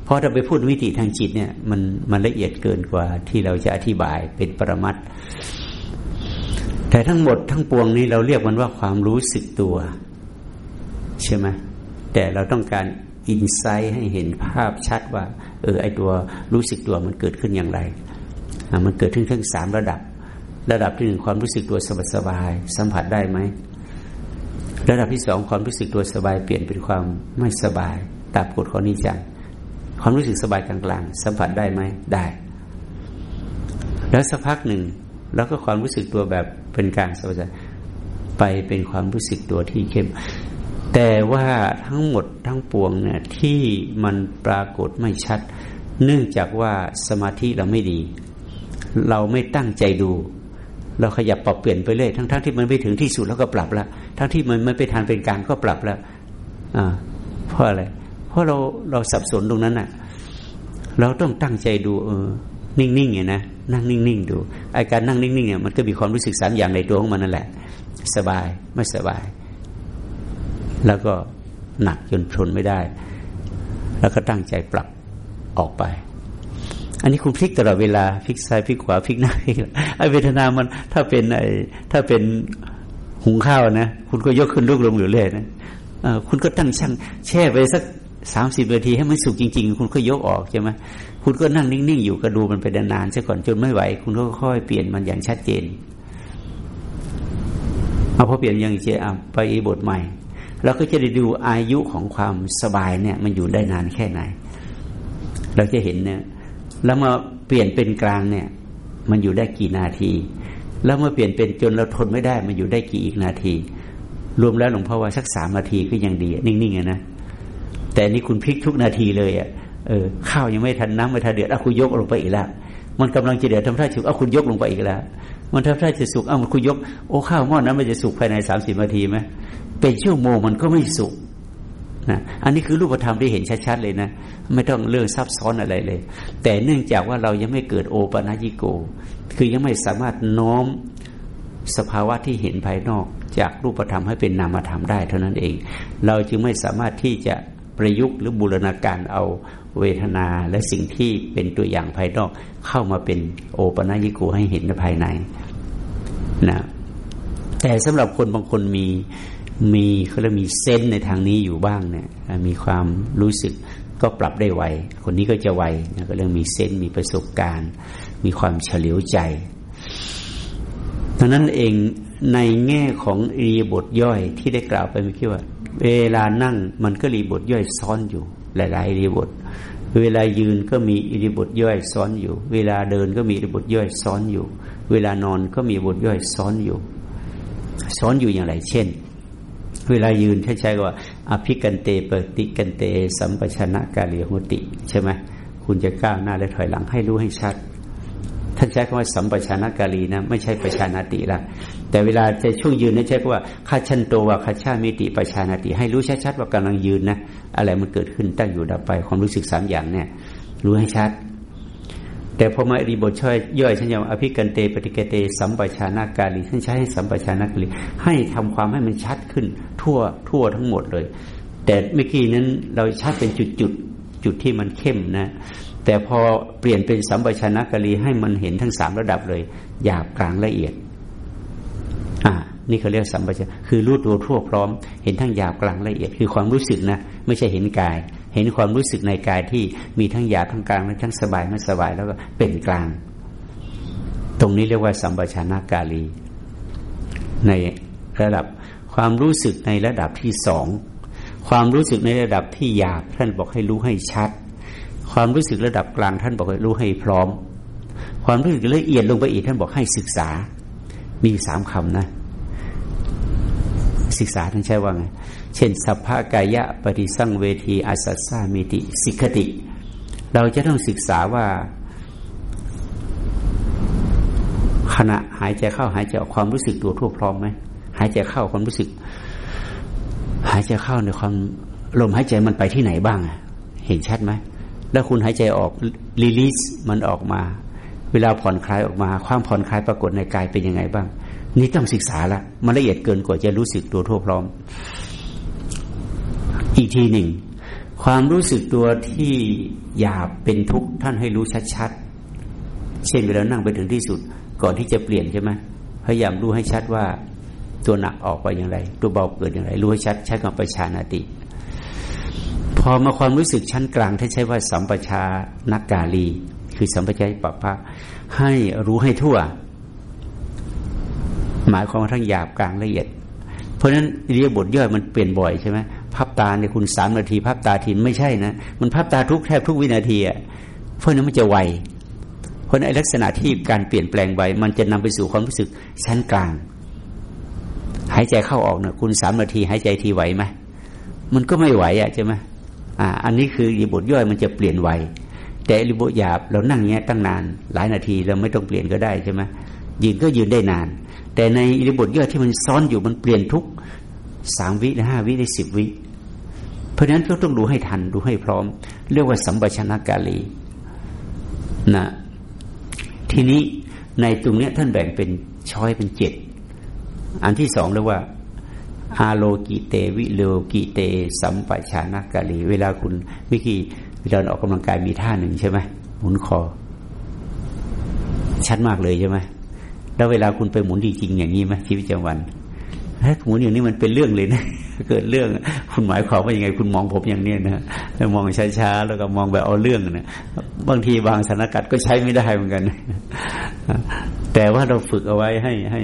เพราะถ้าไปพูดมิติทางจิตเนี่ย มันมันละเอียดเกินกว่าที่เราจะอธิบายเป็นปรมัตแต่ทั้งหมดทั้งปวงนี้เราเรียกมันว่าความรู้สึกตัว ใช่ไหมแต่เราต้องการอินไซต์ให้เห็นภาพชัดว่า เออไอตัวรู้สึกตัวมันเกิดขึ้นอย่างไร มันเกิดขึ้นทั้งสามระดับ ระดับที่หนึ่งความรู้สึกตัวสบายสบายสัมผัสได้ไหมระดับที่สองความรู้สึกตัวสบายเปลี่ยนเป็นความไม่สบายตามกฎของนิจังความรู้สึกสบายกลางๆ สัมผัสได้ไหมได้ แล้วสักพักหนึ่งแล้วก็ความรู้สึกตัวแบบเป็นกลางสบายไปเป็นความรู้สึกตัวที่เข้ม แต่ว่าทั้งหมดทั้งปวงเนี่ยที่มันปรากฏไม่ชัด เนื่องจากว่าสมาธิเราไม่ดี เราไม่ตั้งใจดู เราขยับปรับเปลี่ยนไปเรื่อยทั้งๆทที่มันไม่ถึงที่สุดแล้วก็ปรับละทั้งที่มันไม่ไปทานเป็นกลารก็ปรับละอ่าเพราะอะไร เพราะเราเราสับสนตรงนั้นอะ เราต้องตั้งใจดู เออ นิ่งๆไงนะนั่งนิ่งๆดูอาการนั่งนิ่งๆเนี่ยมันก็มีความรู้สึกสามอย่างในตัวของมันนั่นแหละ สบายไม่สบาย แล้วก็หนักจนทนไม่ได้ แล้วก็ตั้งใจปรับออกไป อันนี้คุณพลิกตลอดเวลาพลิกซ้ายพลิกขวาพลิกหน้าไอ้เวทนามันถ้าเป็นไอ้ถ้าเป็นหุงข้าวนะ คุณก็ยกขึ้นลูกลงอยู่เรื่อยนะคุณก็ตั้งช่างแช่ไปสักสามสิบนาทีให้มันสุกจริง ๆ คุณก็ยกออกใช่ไหมคุณก็นั่งนิ่ง ๆ อยู่ก็ดูมันไปนานๆซะก่อนจนไม่ไหว คุณก็ค่อยเปลี่ยนมันอย่างชัดเจนเอาพอเปลี่ยนอย่างเจอะไปอีบทใหม่ เราก็จะได้ดูอายุของความสบายเนี่ย มันอยู่ได้นานแค่ไหน เราจะเห็นเนี่ยแล้วมาเปลี่ยนเป็นกลางเนี่ย มันอยู่ได้กี่นาที แล้วมื่อเปลี่ยนเป็นจนเราทนไม่ได้ มันอยู่ได้กี่อีกนาที รวมแล้วหลวงพ่อว่าสักสามนาทีก็ยังดีนิ่งๆนะแต่นี่คุณพลิกทุกนาทีเลยอะเออข้าวยังไม่ทันน้ำไม่ทันเดือดเอาคุณยกลงไปอีกแล้วมันกำลังจะเดือดทำท่าสุกเอาคุณยกลงไปอีกแล้ว มันทำท่จะสุกเอามันคุณยกโอ้ข้าวหม้อนั้นมันจะสุกภายในสามสิบนาทีไหมเป็นชั่วโมงมันก็ไม่สุกนะอันนี้คือรูปธรรมที่เห็นชัดๆเลยนะ ไม่ต้องเรื่องซับซ้อนอะไรเลย แต่เนื่องจากว่าเรายังไม่เกิดโอปะนญิโก คือยังไม่สามารถน้อมสภาวะที่เห็นภายนอก จากรูปธรรมให้เป็นนามธรรมได้เท่านั้นเอง เราจึงไม่สามารถที่จะประยุกต์หรือบูรณาการเอา เวทนาและสิ่งที่เป็นตัวอย่างภายนอกเข้ามาเป็นโอปะญิโกให้เห็นในภายในนะแต่สำหรับคนบางคนมีมีเขาเรียกมีเซนในทางนี้อยู่บ้างเนี่ยมีความรู้สึกก็ปรับได้ไว คนนี้ก็จะไวนะก็เรื่องมีเซนมีประสบการณ์ มีความเฉลียวใจดังนั้นเองในแง่ของรีบทย่อยที่ได้กล่าวไปเมื่อกี้ว่า เวลานั่งมันก็รีบทย่อยซ้อนอยู่ หลาย ๆ รีบท เวลายืนก็มีอิริบทย่อยซ้อนอยู่ เวลาเดินก็มีอิริบทย่อยซ้อนอยู่ เวลานอนก็มีบทย่อยซ้อนอยู่ ซ้อนอยู่อย่างไร เช่น เวลายืนใช้ใช้ว่าอภิกันเตปฏิกันเต สัมปชนะกาเลียหุติ ใช่ไหมคุณจะก้าวหน้าและถอยหลังให้รู้ให้ชัดท่านใช้คำว่าสัมปชนะกาลีนะ ไม่ใช่ประชานาติละ แต่เวลาจะช่วงยืนนี่ใช้คำว่าคาชันโตวาคาชามิติประชานาติ ให้รู้ชัดๆว่ากำลังยืนนะ อะไรมันเกิดขึ้นตั้งอยู่ดับไป ความรู้สึกสามอย่างเนี่ย รู้ให้ชัด แต่พอมาอริบทช่อยย่อยฉันยอมอภิกันเตปฏิกเต สัมปชานากาลีท่านใช้ให้สัมปชานากาลีให้ทำความให้มันชัดขึ้น ทั่วทั่วทั้งหมดเลย แต่เมื่อกี้นั้นเราชัดเป็นจุดจุดจุดที่มันเข้มนะ แต่พอเปลี่ยนเป็นสัมปชานากาลีให้มันเห็นทั้งสามระดับเลยหยาบกลางละเอียด อ่า นี่เขาเรียกสัมปชัญญะคือรู้ตัวทั่วพร้อม เห็นทั้งหยาบกลางละเอียด คือความรู้สึกนะ ไม่ใช่เห็นกาย เห็นความรู้สึกในกายที่มีทั้งหยาบทั้งกลางและทั้งสบายไม่สบายแล้วก็เป็นกลาง ตรงนี้เรียกว่าสัมปชัญญะกาลี ในระดับความรู้สึกในระดับที่สองความรู้สึกในระดับที่หยาบท่านบอกให้รู้ให้ชัด ความรู้สึกระดับกลางท่านบอกให้รู้ให้พร้อม ความรู้สึกละเอียดลงไปอีกท่านบอกให้ศึกษา มีสามคำนะ ศึกษาท่านใช้ว่าไง เช่นสัพพกายะปฏิสังเวทีอาสัสสามิติสิกติ เราจะต้องศึกษาว่า ขณะหายใจเข้าหายใจออกความรู้สึกตัวทั่วพร้อมไหมหายใจเข้าความรู้สึก หายใจเข้าในความลมหายใจมันไปที่ไหนบ้าง เห็นชัดไหมแล้วคุณหายใจออกรีลิสมันออกมา เวลาผ่อนคลายออกมา ความผ่อนคลายปรากฏในกายเป็นยังไงบ้าง นี่ต้องศึกษาละมันละเอียดเกินกว่าจะรู้สึกตัวทั่วพร้อม อีกทีหนึ่ง ความรู้สึกตัวที่หยาบเป็นทุกข์ท่านให้รู้ชัดๆ เช่นเวลานั่งไปถึงที่สุด ก่อนที่จะเปลี่ยนใช่ไหมพยายามรู้ให้ชัดว่าตัวหนักออกไปอย่างไร ตัวเบาเกิดอย่างไร รู้ให้ชัดใช้คำประชานาติพอมาความรู้สึกชั้นกลางท่านใช้ว่าสัมปชานักกาลี คือสัมปชัญญะปะพะให้รู้ให้ทั่ว หมายความว่าทั้งหยาบกลางละเอียด เพราะฉะนั้นเรียบทย่อยมันเปลี่ยนบ่อยใช่ไหมพับตาเนี่ยคุณสามนาทีพับตาทีไม่ใช่นะมันพับตาทุกแทบทุกวินาทีอะเพราะนั้นมันจะไวเพราะในลักษณะที่การเปลี่ยนแปลงไวมันจะนำไปสู่ความรู้สึกชั้นกลาง หายใจเข้าออกเนี่ยคุณสามนาทีหายใจทีไหวไหมมันก็ไม่ไหวอะใช่ไหมอ่า อันนี้คือรีบทย่อยมันจะเปลี่ยนไวแต่รีบทหยาบเรานั่งเงี้ยตั้งนาน หลายนาทีเราไม่ต้องเปลี่ยนก็ได้ใช่ไหมยืนก็ยืนได้นาน แต่ในอิรีบทย่อยที่มันซ้อนอยู่มันเปลี่ยนทุกสามวิหรือห้าวิหรือสิบวิ เพราะฉะนั้นก็ต้องดูให้ทันดูให้พร้อม เรียกว่าสัมปชัญญะกาลีนะทีนี้ในตรงเนี้ยท่านแบ่งเป็นช้อยเป็นเจ็ดอันที่สองเรียกว่าอาโลกิเตวิโลกิเต สัมปชานกาลี เวลาคุณวิธีเวลาออกกำลังกายมีท่าหนึ่งใช่ไหมหมุนคอ ชัดมากเลยใช่ไหม แล้วเวลาคุณไปหมุนจริงๆอย่างนี้ไหมชีวิตประจำวันถ้าหมุนอย่างนี้มันเป็นเรื่องเลยนะเกิดเรื่องคุณหมายความว่ายังไง คุณมองผมอย่างนี้นะแล้วมองช้าๆแล้วก็มองแบบเอาเรื่องนะบางทีบางสถานการณ์ก็ใช้ไม่ได้เหมือนกัน แต่ว่าเราฝึกเอาไว้ให้ให้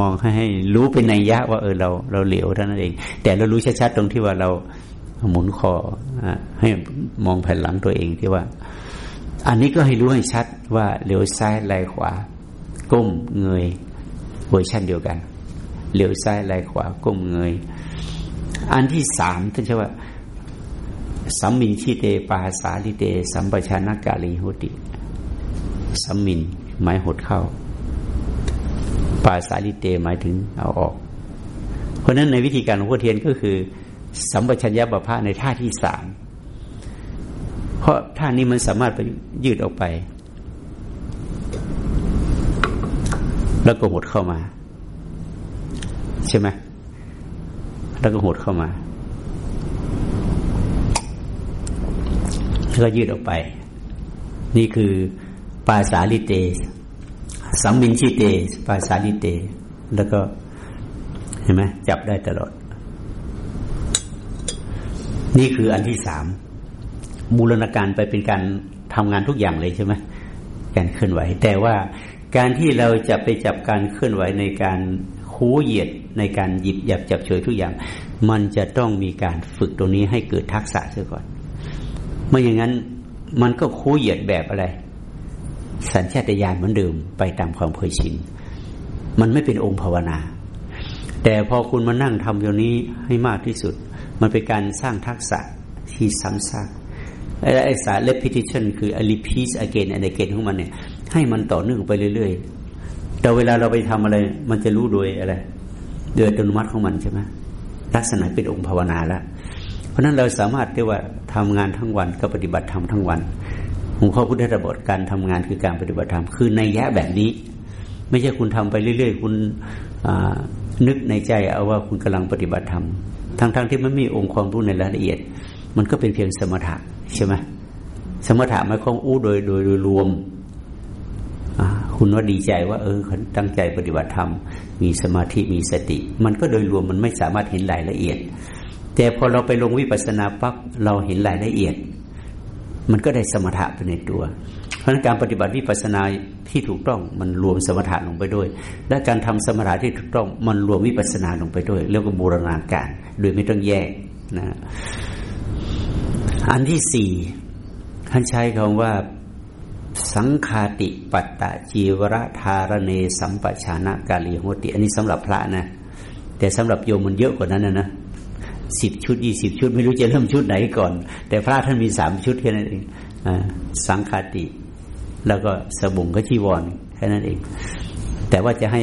มองให้ให้รู้เป็นในยะว่าเออเราเราเหลียวเท่านั้นเอง แต่เรารู้ชัดๆตรงที่ว่าเราหมุนคอให้มองแผ่นหลังตัวเองที่ว่า อันนี้ก็ให้รู้ให้ชัดว่าเหลียวซ้ายไหลขวา ก้มเงยเวอร์ชันเดียวกันเหลียวซ้ายไหลขวาก้มเงย อันที่สามท่านใช้ว่าสัมมินชิเตปาสาลิเต สัมปชานากาลีโหติสัมมินหมายหดเข้า ปาสาลิเตหมายถึงเอาออก เพราะนั้นในวิธีการหลวงพ่อเทียนก็คือ สัมปชัญญะบพะในท่าที่สามเพราะท่านี้มันสามารถไปยืดออกไป แล้วก็หดเข้ามา ใช่ไหมแล้วก็หดเข้ามาแล้วก็ยืดออกไป นี่คือปาสาลิเตสัมมินชิเตปาสาลิเต แล้วก็เห็นไหมจับได้ตลอด นี่คืออันที่สามบูรณาการไปเป็นการทำงานทุกอย่างเลยใช่ไหมการเคลื่อนไหว แต่ว่า การที่เราจะไปจับการเคลื่อนไหวในการคูเหยียดในการหยิบหยับจับเฉยทุกอย่าง มันจะต้องมีการฝึกตรงนี้ให้เกิดทักษะเสียก่อนไม่อย่างนั้นมันก็คูเหยียดแบบอะไร สัญชาตญาณเหมือนเดิมไปตามความเคยชินมันไม่เป็นองค์ภาวนา แต่พอคุณมานั่งทำอย่างนี้ให้มากที่สุด มันเป็นการสร้างทักษะที่ซ้ำซากไอ้สาร repetition คือ repeat again and again ของมันเนี่ย ให้มันต่อเนื่องไปเรื่อยๆ แต่เวลาเราไปทำอะไร มันจะรู้โดยอะไรโดยอัตโนมัติของมันใช่ไหมลักษณะเป็นองค์ภาวนาแล้วเพราะนั้นเราสามารถเรียกว่าทำงานทั้งวันก็ปฏิบัติธรรมทั้งวันหลวงพ่อพุทธระบทการทำงานคือการปฏิบัติธรรมคือในแยะแบบนี้ ไม่ใช่คุณทำไปเรื่อย ๆ คุณนึกในใจเอาว่าคุณกำลังปฏิบัติธรรมทั้งๆทที่มันมีองค์ความรู้ในรายละเอียด มันก็เป็นเพียงสมถะใช่ไหมสมถะหมายความอู้โดยโดยโดยรวม คุณว่าดีใจว่าเออตั้งใจปฏิบัติธรรม มีสมาธิมีสติ มันก็โดยรวมมันไม่สามารถเห็นรายละเอียด แต่พอเราไปลงวิปัสสนาปั๊บเราเห็นรายละเอียด มันก็ได้สมถะไปในตัว เพราะนั้นการปฏิบัติวิปัสสนาที่ถูกต้องมันรวมสมถะลงไปด้วย และการทำสมถะที่ถูกต้องมันรวมวิปัสสนาลงไปด้วยเรียกว่าบูรณาการ โดยไม่ต้องแยกนะอันที่สี่ท่านใช้คำว่า สังคาติปัตตะจีวรธารเนสัมปชานากาลีโหติ อันนี้สำหรับพระนะ แต่สำหรับโยมมันเยอะกว่านั้นนะนะสิบชุดยี่สิบชุด ไม่รู้จะเริ่มชุดไหนก่อน แต่พระท่านมีสามชุดแค่นั้นเองอสังคาติ แล้วก็สบุงกชีวรแค่นั้นเอง แต่ว่าจะให้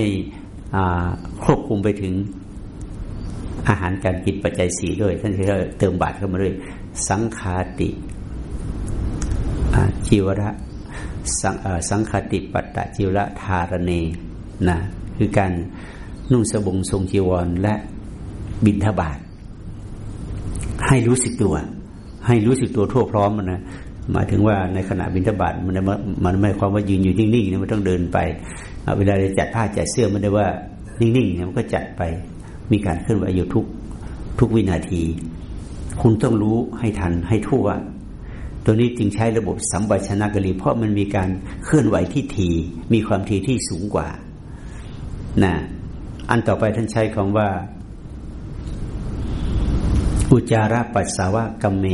ควบคุมไปถึงอาหารการกินปัจจัยสีด้วย ท่านจะเติมบาตรเข้ามาด้วย สังคาติจิวระ สังสังคติปัตตจิวระธารเนนะคือการนุ่งสบงทรงจีวรและบินทบาทให้รู้สึกตัว ให้รู้สึกตัวทั่วพร้อมมันนะหมายถึงว่าในขณะบินทบาทมันมันไม่ความว่ายืนอยู่นิ่งๆนะมันต้องเดินไปเวลาจะจัดผ้าจัดเสื้อมันได้ว่านิ่งๆเนี่ยมันก็จัดไป มีการเคลื่อนไหวอยู่ทุกทุกวินาที คุณต้องรู้ให้ทันให้ทั่ว ตัวนี้จึงใช้ระบบสัมปชัญญะกรีเพราะมันมีการเคลื่อนไหวที่ทีมีความทีที่สูงกว่านะอันต่อไปท่านใช้คำว่า อุจาระปัสสาวะกัมเม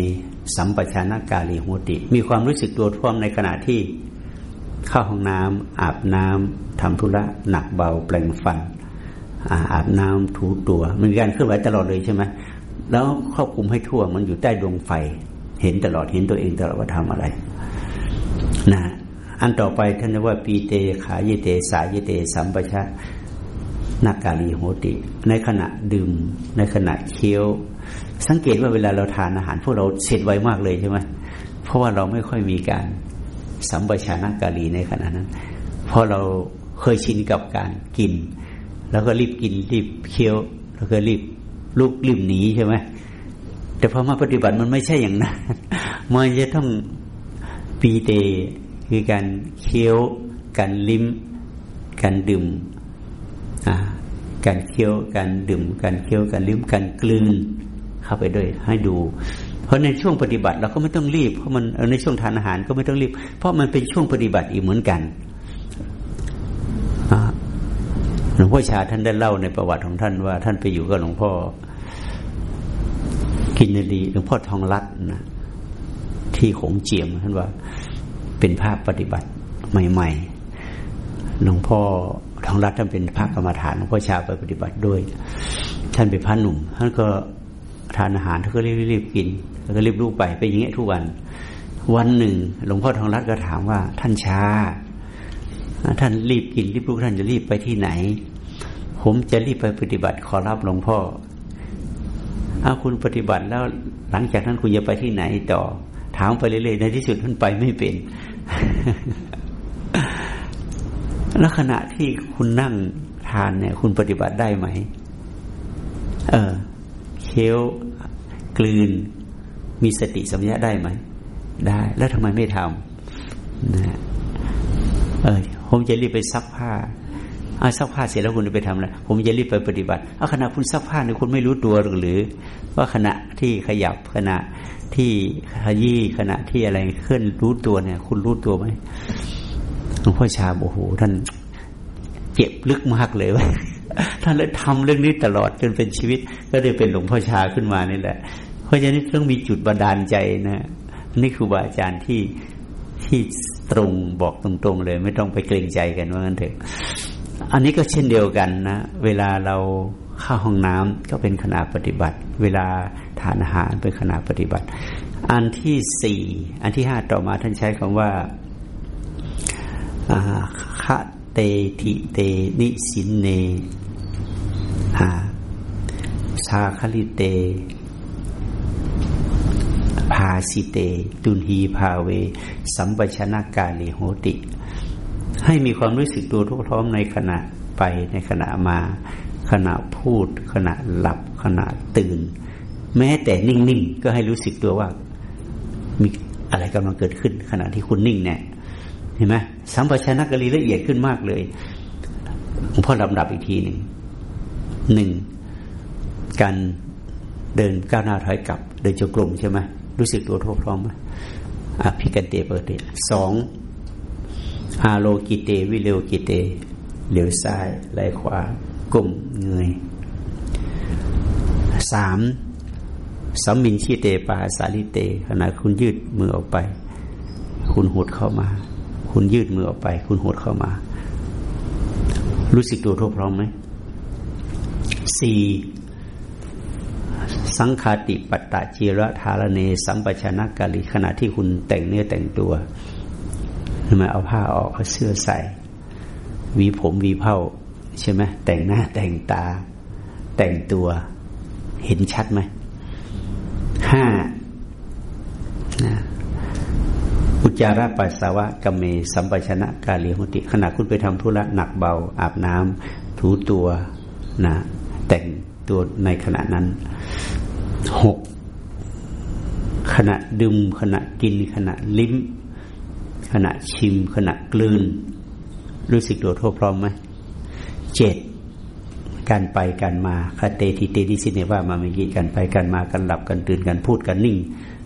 สัมปชานากาลีโหติ มีความรู้สึกตัวท่วมในขณะที่เข้าห้องน้ำอาบน้ำทำธุระหนักเบาแปลงฟันอาบน้ำถูตัวมันมีการเคลื่อนไหวตลอดเลยใช่ไหมแล้วครอบคุมให้ทั่วมันอยู่ใต้ดวงไฟ เห็นตลอดเห็นตัวเองตลอดว่าทำอะไร นะอันต่อไปท่านว่าปีเตขาเยเต สายเยเต สัมปชะนักกาลีโหติ ในขณะดื่ม ในขณะเคี้ยว สังเกตว่าเวลาเราทานอาหาร พวกเราเสร็จไวมากเลยใช่ไหมเพราะว่าเราไม่ค่อยมีการสัมปชานักกาลีในขณะนั้น เพราะเราเคยชินกับการกิน แล้วก็รีบกินรีบเคี้ยว แล้วก็รีบลุกลืมหนีใช่ไหม แต่พอมาปฏิบัติมันไม่ใช่อย่างนั้นมันจะต้องปีเตคือการเคี้ยว การลิ้ม การดื่มการเคี้ยว การดื่ม การเคี้ยว การลิ้ม การกลืนเข้าไปด้วยให้ดู เพราะในช่วงปฏิบัติเราก็ไม่ต้องรีบ เพราะมันในช่วงทานอาหารก็ไม่ต้องรีบ เพราะมันเป็นช่วงปฏิบัติอีกเหมือนกันหลวงพ่อชาท่านได้เล่าในประวัติของท่านว่า ท่านไปอยู่กับหลวงพ่อ กินดีหลวงพ่อทองรัตนะที่ขงเจียมท่านว่าเป็นภาพปฏิบัติใหม่ๆหลวงพ่อทองรัตท่านเป็นพระกรรมฐานหลวงพ่อชาไปปฏิบัติด้วย ท่านเป็นพระหนุ่มท่านก็ทานอาหารท่านก็รีบๆกินแล้วก็รีบรู้ไปไปอย่างเงี้ยทุกวัน วันหนึ่ง หลวงพ่อทองรัตน์ก็ถามว่า ท่านชาท่านรีบกินรีบลุกท่านจะรีบไปที่ไหน ผมจะรีบไปปฏิบัติขอรับหลวงพ่อ เอาคุณปฏิบัติแล้วหลังจากนั้นคุณจะไปที่ไหนต่อ ถามไปเรื่อยๆในที่สุดท่านไปไม่เป็นแล้วขณะที่คุณนั่งทานเนี่ย คุณปฏิบัติได้ไหม เออเคี้ยวกลืน มีสติสัมยาได้ไหม ได้ แล้วทำไมไม่ทำนะเออผมจะรีบไปซักผ้า อาซักผ้าเสร็จแล้วคุณไปทำอะไรผมจะรีบไปปฏิบัติเอาขณะคุณซักผ้าเนี่ยคุณไม่รู้ตัวหรือ ว่าขณะที่ขยับขณะที่ขยี้ขณะที่อะไรเคลื่อนรู้ตัวเนี่ย คุณรู้ตัวไหมหลวงพ่อชาโอ้โหท่านเจ็บลึกมากเลยว่าท่านเลยทำเรื่องนี้ตลอดจนเป็นชีวิต ก็ได้เป็นหลวงพ่อชาขึ้นมานี่แหละ เพราะฉะนั้นต้องมีจุดบันดาลใจนะนี่คือบาอาจารย์ที่ที่ตรงบอกตรงๆเลย ไม่ต้องไปเกรงใจกันว่างั้นเถอะ อันนี้ก็เช่นเดียวกันนะ เวลาเราเข้าห้องน้ำก็เป็นขณะปฏิบัติ เวลาทานอาหารเป็นขณะปฏิบัติ อันที่สี่อันที่ห้าต่อมาท่านใช้คำว่าคะเตทิเตนิสินเนชาคลิเตภาสิเต ตุนหีภาเว สัมปชนากาลิโหติ ให้มีความรู้สึกตัวทุกพร้อมในขณะไปในขณะมา ขณะพูด ขณะหลับ ขณะตื่น แม้แต่นิ่งๆก็ให้รู้สึกตัวว่า มีอะไรกำลังเกิดขึ้น ขณะที่คุณนิ่งเนี่ยเห็นไหมสัมปชัญญะกรีละเอียดขึ้นมากเลยหลวงพ่อลำดับอีกทีหนึ่งหนึ่งการเดินก้าวหน้าถอยกลับ เดินจงกรมใช่ไหมรู้สึกตัวทั่วพร้อมไหมอภิกันเตเปิดเตสอง อาโลกิเต วิเลวกิเต เหลียวซ้ายไหลขวากลมเงยสามสัมมินชีเตปาสาลิเต ขณะคุณยืดมือออกไป คุณหดเข้ามา คุณยืดมือออกไป คุณหดเข้ามา รู้สึกตัวทั่วพร้อมไหมสี่สังคาติปัตตะจีระธารเน สัมปชนะกาลิขณะที่คุณแต่งเนื้อแต่งตัว ทำไมเอาผ้าออกเอาเสื้อใส่วีผมวีเผ้าใช่ไหมแต่งหน้าแต่งตา แต่งตัวเห็นชัดไหมห้านะอุจาระปัสสาวะกเม สัมปชนะกาเลีหุติขณะคุณไปทำธุระหนักเบา อาบน้ำถูตัวนะแต่งตัวในขณะนั้นหกขณะดื่มขณะกินขณะลิ้ม ขณะชิม ขณะกลืน รู้สึกตัวทั่วพร้อมไหมเจ็ดการไปการมาคาเตติเตดิสิเนว่ามาเมื่อกี้การไปการมาการหลับการตื่นการพูดการนิ่ง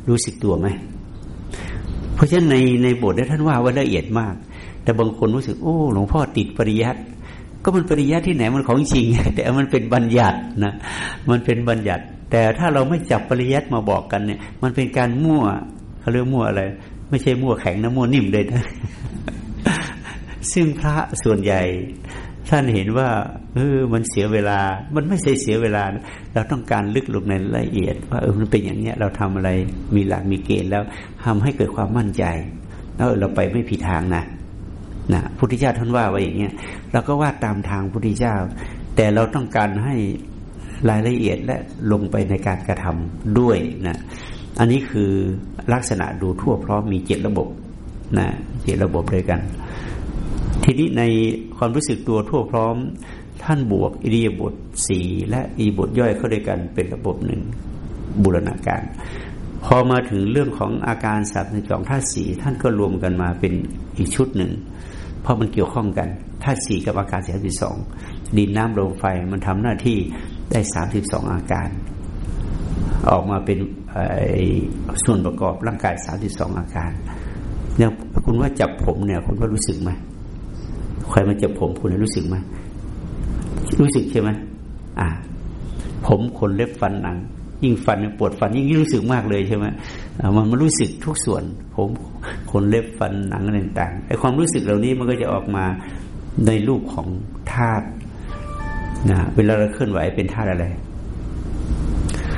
รู้สึกตัวไหมเพราะฉะนั้นในในบทได้ท่านว่าไว่าละเอียดมาก แต่บางคนรู้สึกโอ้หลวงพ่อติดปริยัติก็มันปริยัติที่ไหนมันของจริง แต่มันเป็นบัญญัตินะมันเป็นบัญญัติ แต่ถ้าเราไม่จับปริยัติมาบอกกันเนี่ย มันเป็นการมั่วเขาเรียกมั่วอะไร ไม่ใช่มั่วแข็งนะมั่วนิ่มเลยนะ ซึ่งพระส่วนใหญ่ ท่านเห็นว่าเออมันเสียเวลา มันไม่ใช่เสียเวลาเราต้องการลึกลงในละเอียด ว่าเออมันเป็นอย่างเนี้ย เราทำอะไรมีหลักมีเกณฑ์แล้วทำให้เกิดความมั่นใจแล้วเราไปไม่ผิดทางนะนะพุทธเจ้าท่านว่าไว้อย่างเงี้ยเราก็ว่าตามทางพุทธเจ้า แต่เราต้องการให้รายละเอียดและลงไปในการกระทำด้วยนะ อันนี้คือลักษณะดูทั่วพร้อมมีเจ็ดระบบนะเจ็ดระบบด้วยกัน ทีนี้ในความรู้สึกตัวทั่วพร้อม ท่านบวกอิริยาบถสี่และอิบทย่อยเข้าด้วยกันเป็นระบบหนึ่งบูรณาการ พอมาถึงเรื่องของอาการสัตว์ในจองธาสีท่านก็รวมกันมาเป็นอีกชุดหนึ่งเพราะมันเกี่ยวข้องกันธาสีกับอาการสามสิบสองดินน้ำลมไฟมันทำหน้าที่ได้สามสิบสองอาการ ออกมาเป็นส่วนประกอบร่างกายสามสิบสองอาการเนี่ยคุณว่าจับผมเนี่ย คุณว่ารู้สึกไหมใครมาจับผมคุณรู้สึกไหมรู้สึกใช่ไหมอ่า ผมขนเล็บฟันหนัง ยิ่งฟันปวดฟันยิ่งรู้สึกมากเลยใช่ไหมมันมันรู้สึกทุกส่วน ผมขนเล็บฟันหนังอะไรต่างไอ้ความรู้สึกเหล่านี้มันก็จะออกมาในรูปของธาตุนะเวลาเราเคลื่อนไหวเป็นธาตุอะไร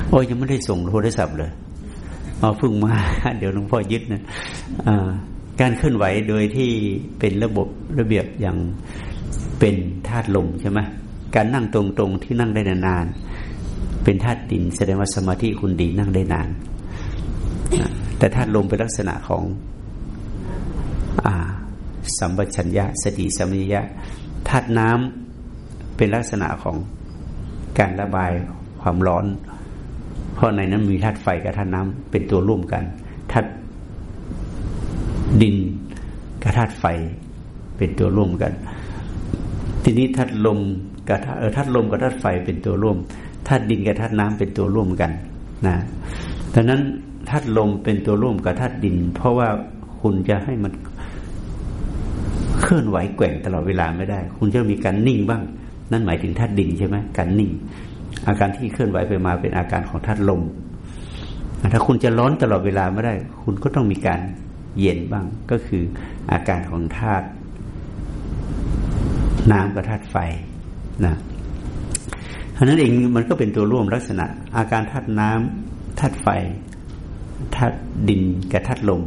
โอ้ยยังไม่ได้ส่งโทรศัพท์เลยเอาพึ่งมา เดี๋ยวหลวงพ่อยึดนะการเคลื่อนไหวโดยที่เป็นระบบระเบียบอย่างเป็นธาตุลมใช่ไหมการนั่งตรงๆที่นั่งได้นานๆเป็นธาตุดิน แสดงว่าสมาธิคุณดีนั่งได้นาน แต่ธาตุลมเป็นลักษณะของอสัมปชัญญะสติสัมปชัญญะธาตุน้ำเป็นลักษณะของการระบายความร้อน เพราะในนั้นมีธาตุไฟกับธาตุน้ำเป็นตัวร่วมกันธาตุดินกับธาตุไฟเป็นตัวร่วมกัน ทีนี้ธาตุลมกับเออธาตุลมกับธาตุไฟเป็นตัวร่วมธาตุดินกับธาตุน้ำเป็นตัวร่วมกันนะดังนั้นธาตุลมเป็นตัวร่วมกับธาตุดิน เพราะว่าคุณจะให้มันเคลื่อนไหวแกว่งตลอดเวลาไม่ได้ คุณจะมีการนิ่งบ้าง นั่นหมายถึงธาตุดินใช่ไหมการนิ่ง อาการที่เคลื่อนไหวไปมาเป็นอาการของธาตุลม ถ้าคุณจะร้อนตลอดเวลาไม่ได้ คุณก็ต้องมีการเย็นบ้าง ก็คืออาการของธาตุน้ำกับธาตุไฟนะเพราะนั้นเองมันก็เป็นตัวร่วมลักษณะ อาการธาตุน้ำธาตุไฟธาตุดินกับธาตุลม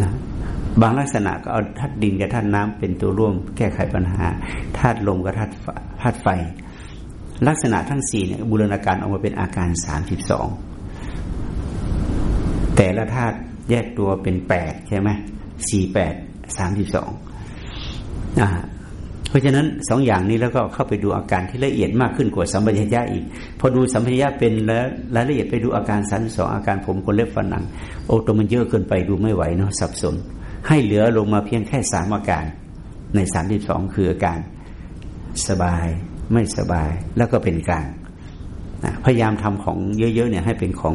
นะบางลักษณะก็เอาธาตุดินกับธาตุน้ำเป็นตัวร่วมแก้ไขปัญหาธาตุลมกับธาตุธาตุไฟ ลักษณะทั้งสี่เนี่ยบูรณาการออกมาเป็นอาการสามสิบสองแต่ละธาตุแยกตัวเป็นแปดใช่ไหมสี่แปดสามสิบสองเพราะฉะนั้นสองอย่างนี้แล้วก็เข้าไปดูอาการที่ละเอียดมากขึ้นกว่าสัมปชัญญะอีก พอดูสัมปชัญญะเป็นแล้วรายละเอียดไปดูอาการสันสองอาการผมคนเล็บฝันหนังโอ้ตัวมันเยอะเกินไปดูไม่ไหวเนาะสับสน ให้เหลือลงมาเพียงแค่สามอาการ ในสามที่สองคืออาการสบาย ไม่สบายแล้วก็เป็นกลางพยายามทำของเยอะๆเนี่ยให้เป็นของ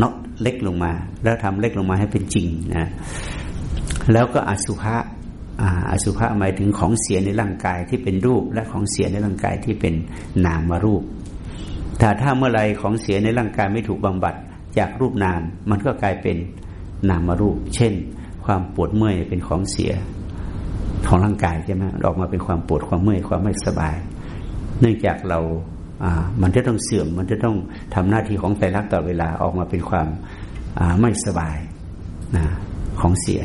น็อตเล็กลงมา แล้วทำเล็กลงมาให้เป็นจริงนะแล้วก็อสุภะอสุภะหมายถึงของเสียในร่างกายที่เป็นรูป และของเสียในร่างกายที่เป็นนามมารูปแต่ถ้าเมื่อไรของเสียในร่างกายไม่ถูกบำบัดจากรูปนาม มันก็กลายเป็นนามมารูป เช่น ความปวดเมื่อยเป็นของเสีย ของร่างกายใช่ไหมออกมาเป็นความปวดความเมื่อยความไม่สบาย เนื่องจากเรามันจะต้องเสื่อม มันจะต้องทำหน้าที่ของไตรักต่อเวลาออกมาเป็นความไม่สบายนะของเสีย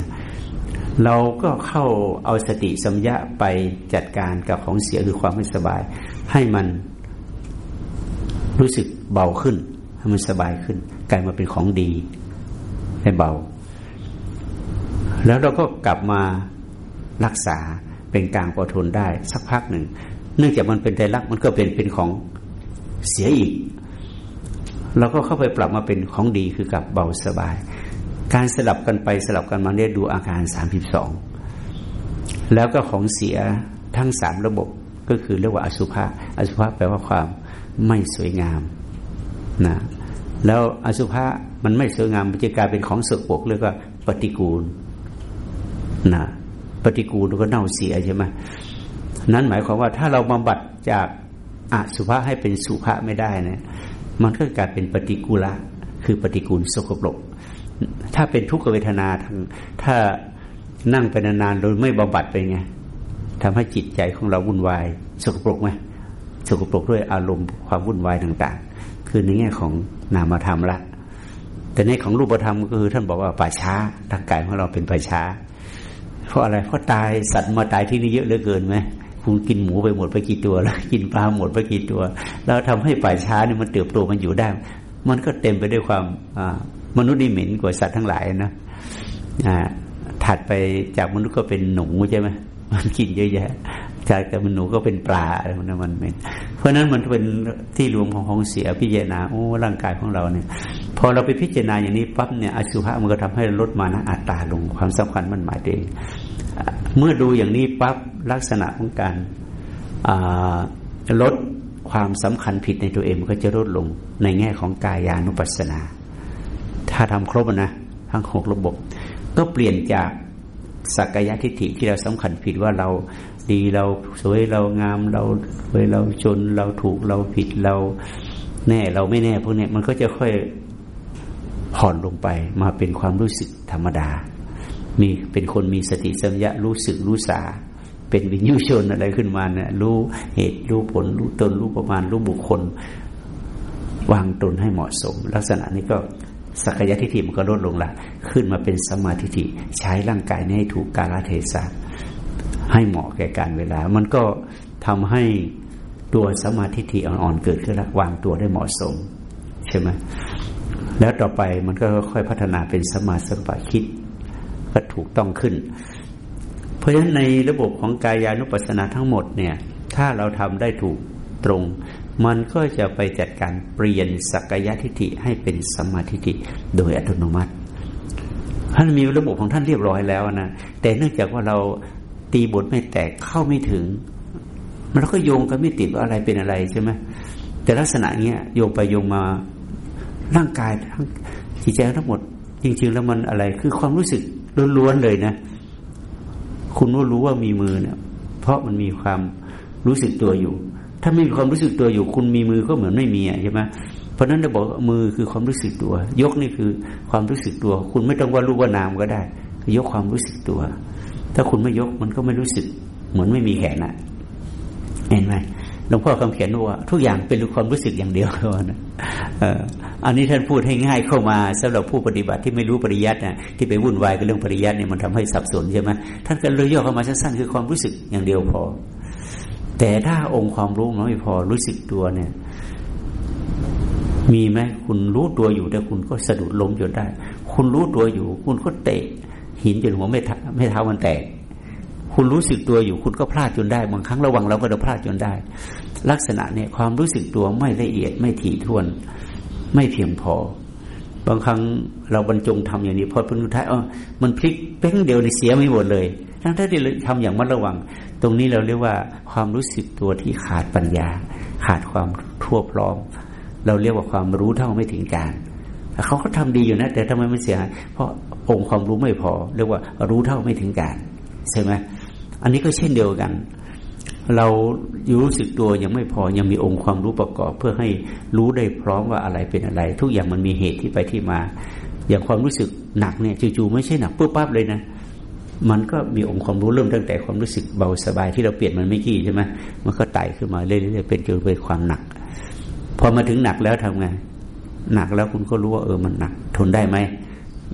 เราก็เข้าเอาสติสัมยะไปจัดการกับของเสียคือความไม่สบาย ให้มันรู้สึกเบาขึ้น ให้มันสบายขึ้น กลายมาเป็นของดีให้เบา แล้วเราก็กลับมา รักษาเป็นกลางพอทนได้ สักพักหนึ่ง เนื่องจากมันเป็นใจรักมันก็เป็นเป็นของเสียอีกเราก็เข้าไปปรับมาเป็นของดีคือกับเบาสบาย การสลับกันไปสลับกันมาเนี่ยดูอาการสามสิบสองแล้วก็ของเสียทั้งสามระบบก็คือเรียกว่าอสุภะอสุภะแปลว่าความไม่สวยงามนะแล้วอสุภะมันไม่สวยงามมันจะกลายเป็นของสกปรกเรียกว่าปฏิกูลนะ ปฏิกูลก็เน่าเสียใช่ไหมนั้นหมายความว่าถ้าเราบำบัดจากอสุภะให้เป็นสุภะไม่ได้นะมันก็กลายเป็นปฏิกูละคือปฏิกูลสกปรก ถ้าเป็นทุกขเวทนาทางถ้านั่งไปนานๆโดยไม่บำบัดไปไงทำให้จิตใจของเราวุ่นวายสกปรกไหมสกปรกด้วยอารมณ์ความวุ่นวายต่างๆ คือในแง่ของนามธรรมละ แต่ในของรูปธรรมก็คือท่านบอกว่าป่าช้าทางกายของเราเป็นป่าช้า เพราะอะไรเพราะตายสัตว์มาตายที่นี่เยอะเหลือเกินไหมคุณกินหมูไปหมดไปกี่ตัวแล้ว กินปลาหมดไปกี่ตัว แล้วทำให้ป่าช้านี่มันเติบโตมันอยู่ได้ มันก็เต็มไปด้วยความมนุษย์นี่เหม็นกว่าสัตว์ทั้งหลายนะอ่าถัดไปจากมนุษย์ก็เป็นหนูใช่ไหมมันกินเยอะแยะ จากแต่มันหนูก็เป็นปลาอะไรมันมันเป็นเพราะนั้นมันเป็นที่รวมของของเสียพิจารณาโอ้ร่างกายของเราเนี่ย พอเราไปพิจารณาอย่างนี้ปั๊บเนี่ยอสุภะมันก็ทำให้ลดมานะอัตตาลงความสำคัญมันหมายตัวเอง เมื่อดูอย่างนี้ปั๊บลักษณะของการลดความสำคัญผิดในตัวเองมันก็จะลดลงในแง่ของกายานุปัสสนา ถ้าทำครบนะทั้งหกระบบ ก็เปลี่ยนจากสักกายทิฏฐิที่เราสำคัญผิดว่าเรา ดีเราสวยเรางามเราสวยเราจนเราถูกเราผิดเราแน่เราไม่แน่พวกนี้มันก็จะค่อยผ่อนลงไปมาเป็นความรู้สึกธรรมดา มีเป็นคนมีสติสัมยะรู้สึกรู้สา เป็นวิญญาณชนอะไรขึ้นมาเนี่ยรู้เหตุรู้ผลรู้ตนรู้ประมาณรู้บุคคล วางตนให้เหมาะสม ลักษณะนี้ก็สักยะทิฏฐิมันก็ลดลงละขึ้นมาเป็นสมาธิิใช้ร่างกายนี้ให้ถูกกาลเทศะ ให้เหมาะแก่การเวลา มันก็ทำให้ตัวสมาธิิอ่อนๆเกิดขึ้นแล้ววางตัวได้เหมาะสม ใช่ไหมแล้วต่อไปมันก็ค่อยพัฒนาเป็นสมาสังปะคิด ก็ถูกต้องขึ้น เพราะฉะนั้นในระบบของกายานุปัสสนาทั้งหมดเนี่ย ถ้าเราทำได้ถูกตรง มันก็จะไปจัดการเปลี่ยนสักยะทิฏฐิให้เป็นสมาธิิโดยอัตโนมัติท่านมีระบบของท่านเรียบร้อยแล้วนะแต่เนื่องจากว่าเรา ตีบทไม่แตกเข้าไม่ถึง มันก็โยงกันไม่ติดว่าอะไรเป็นอะไรใช่ไหมแต่ลักษณะเนี้ยโยงไปโยงมาร่างกายทั้งจิตใจทั้งหมด จริง ๆ แล้วมันอะไร คือความรู้สึกล้วนๆเลยนะ คุณก็รู้ว่ามีมือเนี่ย เพราะมันมีความรู้สึกตัวอยู่ ถ้าไม่มีความรู้สึกตัวอยู่ คุณมีมือก็เหมือนไม่มีใช่ไหมเพราะนั้นเราบอกมือคือความรู้สึกตัว ยกนี่คือความรู้สึกตัว คุณไม่ต้องว่ารู้ว่านามก็ได้ ยกความรู้สึกตัว ถ้าคุณไม่ยกมันก็ไม่รู้สึก เหมือนไม่มีแขนอะเห็นไหมหลวงพ่อคำเขียนว่า ทุกอย่างเป็นความรู้สึกอย่างเดียวนะอันนี้ท่านพูดให้ง่ายเข้ามาสำหรับผู้ปฏิบัติที่ไม่รู้ปริยัตินะที่ไปวุ่นวายกับเรื่องปริยัติเนี่ยมันทำให้สับสนใช่ไหมท่านก็เลยย่อเข้ามาสั้นๆคือความรู้สึกอย่างเดียวพอ แต่ถ้าองค์ความรู้มันไม่พอรู้สึกตัวเนี่ย มีไหมคุณรู้ตัวอยู่แต่คุณก็สะดุดล้มจนได้ คุณรู้ตัวอยู่ คุณก็เตะ หินจนหัวไม่ไม่เท้ามันแตก คุณรู้สึกตัวอยู่ คุณก็พลาดจนได้บางครั้งระวังเราก็จะพลาดจนได้ ลักษณะเนี่ยความรู้สึกตัวไม่ละเอียดไม่ถี่ถ้วน ไม่เพียงพอบางครั้งเราบรรจงทำอย่างนี้พอเป็นสุดท้ายเออมันพลิกเป้งเดียวในเสียไม่หมดเลย ทั้งที่ทำอย่างมัดระวัง ตรงนี้เราเรียกว่าความรู้สึกตัวที่ขาดปัญญา ขาดความทั่วพร้อม เราเรียกว่าความรู้เท่าไม่ถึงการเขาก็ทำดีอยู่นะ แต่ทำไมไม่เสียหายเพราะ องค์ความรู้ไม่พอ เรียกว่ารู้เท่าไม่ถึงการใช่ไหมอันนี้ก็เช่นเดียวกัน เรารู้สึกตัวยังไม่พอยังมีองค์ความรู้ประกอบ เพื่อให้รู้ได้พร้อมว่าอะไรเป็นอะไร ทุกอย่างมันมีเหตุที่ไปที่มา อย่างความรู้สึกหนักเนี่ยจู่ๆไม่ใช่หนักปุ๊บปั๊บเลยนะมันก็มีองค์ความรู้เริ่มตั้งแต่ความรู้สึกเบาสบายที่เราเปลี่ยนมันไม่กี่ใช่ไหมมันก็ไต่ขึ้นมาเรื่อยๆเป็นจนเป็นความหนัก พอมาถึงหนักแล้วทำไงหนักแล้วคุณก็รู้ว่าเออมันหนัก ทนได้ไหม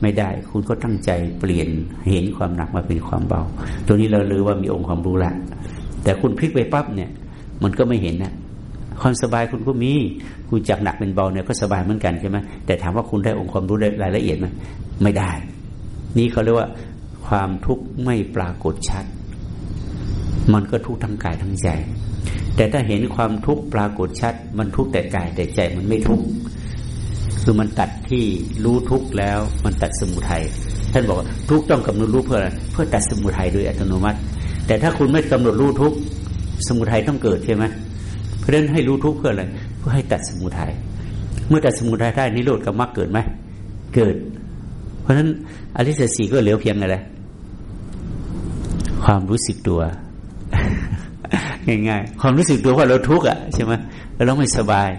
ไม่ได้ คุณก็ตั้งใจเปลี่ยนเห็นความหนักมาเป็นความเบา ตัวนี้เราลือว่ามีองค์ความรู้ละแต่คุณพลิกไปปั๊บเนี่ย มันก็ไม่เห็นนะความสบายคุณก็มี คุณจากหนักเป็นเบาเนี่ยก็สบายเหมือนกันใช่ไหมแต่ถามว่าคุณได้องค์ความรู้รายละเอียดไหมไม่ได้ นี่เขาเรียกว่า ความทุกข์ไม่ปรากฏชัด มันก็ทุกข์ทั้งกายทั้งใจ แต่ถ้าเห็นความทุกข์ปรากฏชัด มันทุกข์แต่กายแต่ใจมันไม่ทุกข์ คือมันตัดที่รู้ทุกข์แล้ว มันตัดสมุทัยท่านบอกทุกข์ต้องกำหนดรู้เพื่ออะไรเพื่อตัดสมุทัยโดยอัตโนมัติ แต่ถ้าคุณไม่กำหนดรู้ทุกข์สมุทัยต้องเกิดใช่ไหมเพราะฉะนั้นให้รู้ทุกข์เพื่ออะไรเพื่อให้ตัดสมุทัยเมื่อตัดสมุทัยได้นิโรธกับมรรคเกิดไหมเกิด เพราะฉะนั้นอริสสีก็เหลือเพียงอะไรความรู้สึกตัว ง่ายๆ ความรู้สึกตัวว่าเราทุกข์อะใช่ไหมเราไม่สบาย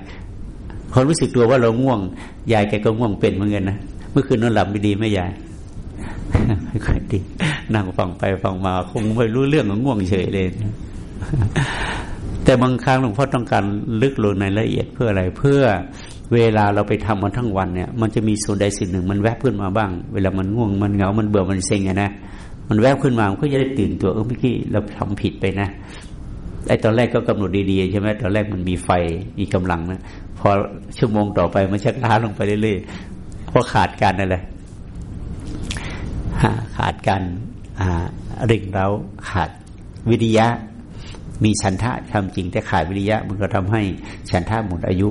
ความรู้สึกตัวว่าเราง่วง ยายแกก็ง่วงเป็นเหมือนกันนะเมื่อคืนนอนหลับไม่ดีไม่ยายไม่ค่อยดีนั่งฟังไปฟังมา คงไม่รู้เรื่องของง่วงเฉยเลยแต่บางครั้งหลวงพ่อต้องการลึกลงในละเอียดเพื่ออะไรเพื่อเวลาเราไปทำมันทั้งวันเนี่ย มันจะมีส่วนใดสิ่งหนึ่ง มันแวบขึ้นมาบ้าง เวลามันง่วงมันเหงา มันเบื่อมันเซ็งไงนะมันแวบขึ้นมา มันก็จะได้ตื่นตัวเออเมื่อกี้เราทำผิดไปนะไอ้ตอนแรกก็กำหนดดีๆใช่ไหมตอนแรกมันมีไฟมีกำลังนะ พอชั่วโมงต่อไปมันชักล้าลงไปเรื่อยๆเพราะขาดการอะไรขาดการริงเราขาดวิริยะ มีฉันทะทำจริง แต่ขาดวิริยะ มันก็ทำให้ฉันทะหมดอายุ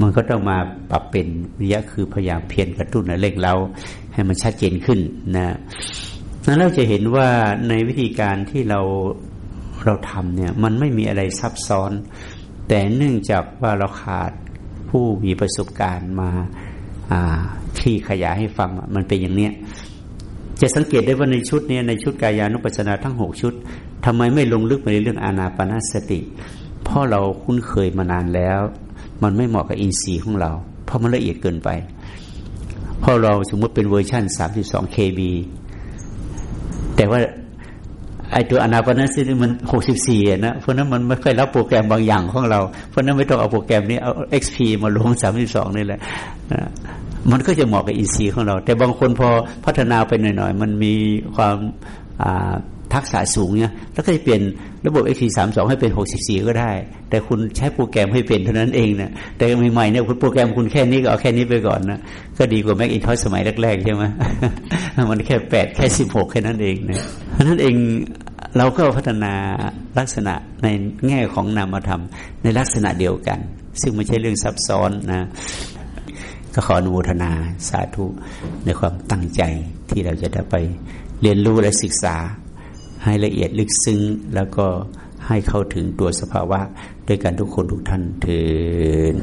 มันก็ต้องมาปรับเป็นวิริยะคือพยายามเพียรกระตุ้นเร่งเราให้มันชัดเจนขึ้นนะนั้นเราจะเห็นว่าในวิธีการที่เราเราทำเนี่ย มันไม่มีอะไรซับซ้อน แต่เนื่องจากว่าเราขาดผู้มีประสบการณ์มาที่ขยายให้ฟังมันเป็นอย่างเนี้ยจะสังเกตได้ว่าในชุดนี้ในชุดกายานุปัสสนาทั้งหกชุดทำไมไม่ลงลึกไปในเรื่องอานาปนาสติ เพราะเราคุ้นเคยมานานแล้ว มันไม่เหมาะกับอินทรีย์ของเรา เพราะมันละเอียดเกินไป เพราะเราสมมติเป็นเวอร์ชัน32 KB แต่ว่า ไอตัวอนาปานสติมันหกสิบสี่นะเพราะนั้นมันไม่ค่อยรับโปรแกรมบางอย่างของเรา เพราะนั้นไม่ต้องเอาโปรแกรมนี้เอา XP มาลงสามสิบสองนี่แหละมันก็จะเหมาะกับอีย์ของเรา แต่บางคนพอพัฒนาไปหน่อยๆ มันมีความ ทักษะสูงเนี่ยแล้วก็จะเปลี่ยนระบบ XP สามสองให้เป็นหกสิบสี่ก็ได้ แต่คุณใช้โปรแกรมให้เป็นเท่านั้นเองนะแต่ใหม่ๆเนี่ยคุณโปรแกรมคุณแค่นี้ก็เอาแค่นี้ไปก่อนนะก็ดีกว่าแม็กอินทอสสมัยแรกๆใช่ไหมมันแค่แปดแค่สิบหกแค่นั้นเองนะเพราะนั้นเองเราก็พัฒนาลักษณะในแง่ของนามธรรม ในลักษณะเดียวกัน ซึ่งไม่ใช่เรื่องซับซ้อนนะก็ขออนุโมทนาสาธุในความตั้งใจที่เราจะได้ไปเรียนรู้และศึกษา ให้ละเอียดลึกซึ้ง แล้วก็ให้เข้าถึงตัวสภาวะ ด้วยกันทุกคนทุกท่านเถิด